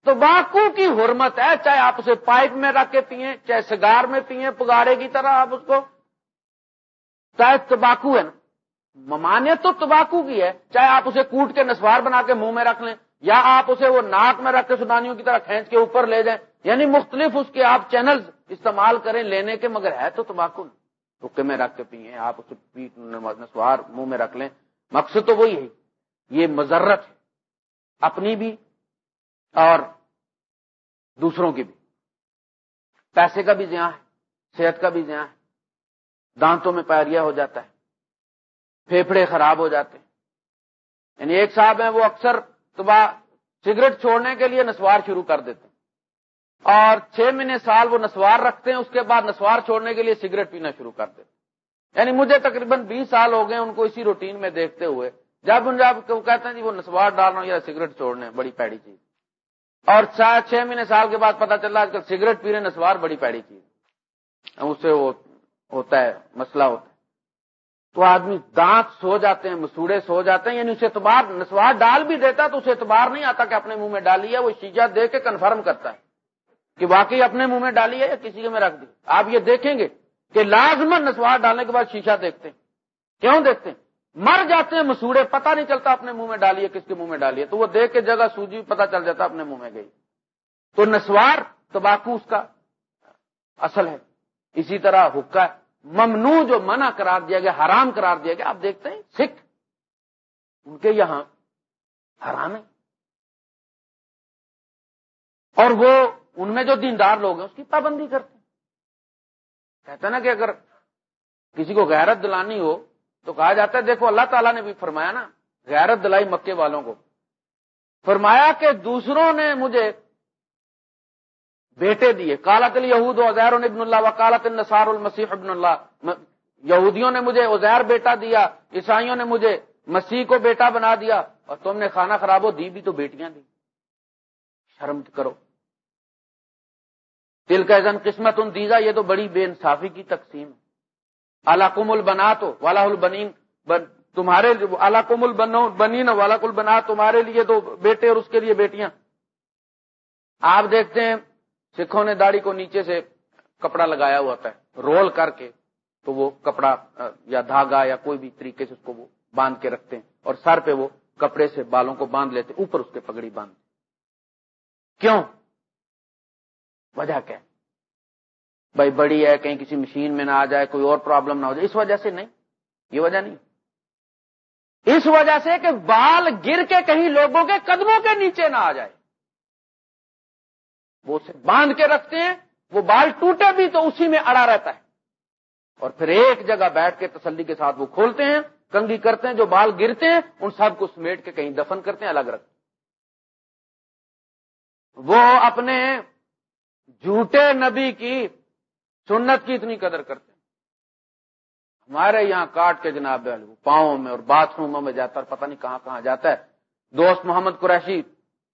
تباکو کی حرمت ہے، چاہے آپ اسے پائپ میں رکھ کے پیئیں، چاہے سگار میں پیئیں، پگاڑے کی طرح آپ اس کو۔ چاہے تباکو ہے نا۔ ممانعت تو تباکو کی ہے۔ چاہے آپ اسے کوٹ کے نسوار بنا کے منہ میں رکھ لیں، یا آپ اسے وہ ناک میں رکھ کے سدانیوں کی طرح کھینچ کے اوپر لے جائیں۔ یعنی مختلف اس کے آپ چینل استعمال کریں لینے کے، مگر ہے تو تمباکو ٹکے میں رکھ کے پیئے آپ اسے پیٹ نسوار منہ میں رکھ لیں۔ مقصد تو وہی ہے۔ یہ مذرت ہے۔ اپنی بھی اور دوسروں کی بھی۔ پیسے کا بھی زیاں ہے، صحت کا بھی زیاں ہے۔ دانتوں میں پیریا ہو جاتا ہے۔ پھیپڑے خراب ہو جاتے ہیں۔ یعنی ایک صاحب ہیں، وہ اکثر صبح سگریٹ چھوڑنے کے لیے نسوار شروع کر دیتے ہیں۔ اور چھ مہینے سال وہ نسوار رکھتے ہیں، اس کے بعد نسوار چھوڑنے کے لیے سگریٹ پینا شروع کر دیتے ہیں۔ یعنی مجھے تقریباً بیس سال ہو گئے ان کو اسی روٹین میں دیکھتے ہوئے۔ جب ان جب کہتے ہیں جی وہ نسوار ڈالنا یا سگریٹ چھوڑنے، بڑی پیڑی چیز۔ اور چھ مہینے سال کے بعد پتا چل رہا ہے سگریٹ پی رہے نسوار بڑی پیڑی چیز اس سے وہ ہوتا ہے، مسئلہ ہوتا ہے۔ تو آدمی دانت سو جاتے ہیں، مسوڑے سو جاتے ہیں یعنی اسے اعتبار نسوار ڈال بھی دیتا تو اسے اعتبار نہیں آتا کہ اپنے منہ میں ڈالی ہے، وہ شیشہ دے کے کنفرم کرتا ہے کہ واقعی اپنے منہ میں ڈالی ہے یا کسی کے میں رکھ دی۔ آپ یہ دیکھیں گے کہ لازمن نسوار ڈالنے کے بعد شیشہ دیکھتے ہیں۔ کیوں دیکھتے ہیں؟ مر جاتے ہیں مسوڑے، پتہ نہیں چلتا اپنے منہ میں ڈالیے، کس کے منہ میں ڈالیے، تو وہ دیکھ کے جگہ سوجی پتہ چل جاتا اپنے منہ میں گئی۔ تو نسوار تباکو اس کا اصل ہے۔ اسی طرح حکا ممنوع جو منع قرار دیا گیا، حرام قرار دیا گیا، آپ دیکھتے ہیں، سکھ۔ ان کے یہاں حرام ہے۔ اور وہ ان میں جو دیندار لوگ ہیں، اس کی پابندی کرتے ہیں۔ کہتے ہیں نا کہ اگر کسی کو غیرت دلانی ہو تو کہا جاتا ہے، دیکھو اللہ تعالیٰ نے بھی فرمایا نا، غیرت دلائی مکے والوں کو۔ فرمایا کہ دوسروں نے مجھے بیٹے دیے۔ کالت یہود ازیر ابن اللہ و کالت النصار المسیح ابن اللہ۔ یہودیوں نے مجھے ازیر بیٹا دیا، عیسائیوں نے مجھے مسیح کو بیٹا بنا دیا اور تم نے کھانا خراب ہو دی بھی تو بیٹیاں دی شرم کرو۔ دل کا ازن قسمت ان دیزا، یہ تو بڑی بے انصافی کی تقسیم ہے۔ الاقم البنا تو والا البنین تمہارے الاقم البن بنین والا البنا تمہارے لیے تو بیٹے اور اس کے لیے بیٹیاں۔ آپ دیکھتے ہیں، سکھوں نے داڑھی کو نیچے سے کپڑا لگایا ہوا ہوتا ہے، رول کر کے تو وہ کپڑا یا دھاگا یا کوئی بھی طریقے سے اس کو وہ باندھ کے رکھتے ہیں اور سر پہ وہ کپڑے سے بالوں کو باندھ لیتے، اوپر اس کے پگڑی باندھ۔ کیوں؟ وجہ کیا؟ بھائی بڑی ہے، کہیں کسی مشین میں نہ آ جائے، کوئی اور پرابلم نہ ہو جائے۔ اس وجہ سے نہیں۔ یہ وجہ نہیں۔ اس وجہ سے کہ بال گر کے کہیں لوگوں کے قدموں کے نیچے نہ آ جائے۔ وہ اسے باندھ کے رکھتے ہیں، وہ بال ٹوٹے بھی تو اسی میں اڑا رہتا ہے۔ اور پھر ایک جگہ بیٹھ کے تسلی کے ساتھ وہ کھولتے ہیں، کنگھی کرتے ہیں، جو بال گرتے ہیں، ان سب کو سمیٹ کے کہیں دفن کرتے ہیں، الگ رکھتے ہیں۔ وہ اپنے جھوٹے نبی کی سنت کی اتنی قدر کرتے ہیں۔ ہمارے یہاں کاٹ کے جناب پاؤں میں اور باتھ روموں میں جاتا ہے پتہ نہیں کہاں کہاں جاتا ہے۔ دوست محمد قریشی،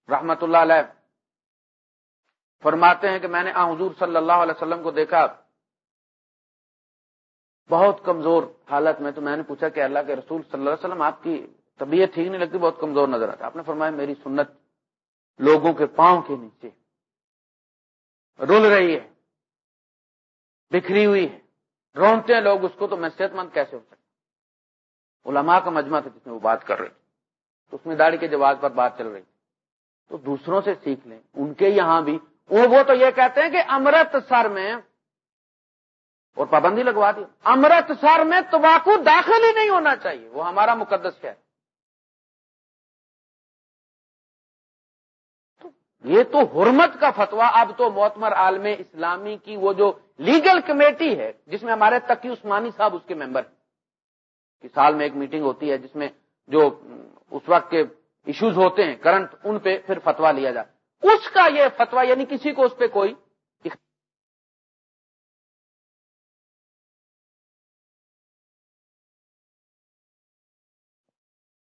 رحمت اللہ علیہ، فرماتے ہیں کہ میں نے حضور صلی اللہ علیہ وسلم کو دیکھا۔ بہت کمزور حالت میں تو میں نے پوچھا کہ اللہ کے رسول صلی اللہ علیہ وسلم، آپ کی طبیعت ٹھیک نہیں لگتی؟ بہت کمزور نظر آتا۔ آپ نے فرمایا، میری سنت لوگوں کے پاؤں کے نیچے۔ رول رہی ہے۔ بکھری ہوئی ہے رونتے ہیں لوگ اس کو تو میں صحت مند کیسے ہو سکتا علماء کا مجمع تھا جس میں وہ بات کر رہے تو اس میں داڑھی کے جواز پر بات چل رہی تو دوسروں سے سیکھ لیں۔ ان کے یہاں بھی۔ وہ تو یہ کہتے ہیں کہ امرت سر میں اور پابندی لگوا دی۔ امرت سر میں تمباکو داخل ہی نہیں ہونا چاہیے۔ وہ ہمارا مقدس ہے یہ تو حرمت کا فتوا اب تو معتمر عالم اسلامی کی وہ جو لیگل کمیٹی ہے، جس میں ہمارے تقی عثمانی صاحب اس کے ممبر ہیں۔ سال میں ایک میٹنگ ہوتی ہے جس میں جو اس وقت کے ایشوز ہوتے ہیں کرنٹ ان پہ پھر فتوا لیا جائے اس کا یہ فتوا یعنی کسی کو اس پہ کوئی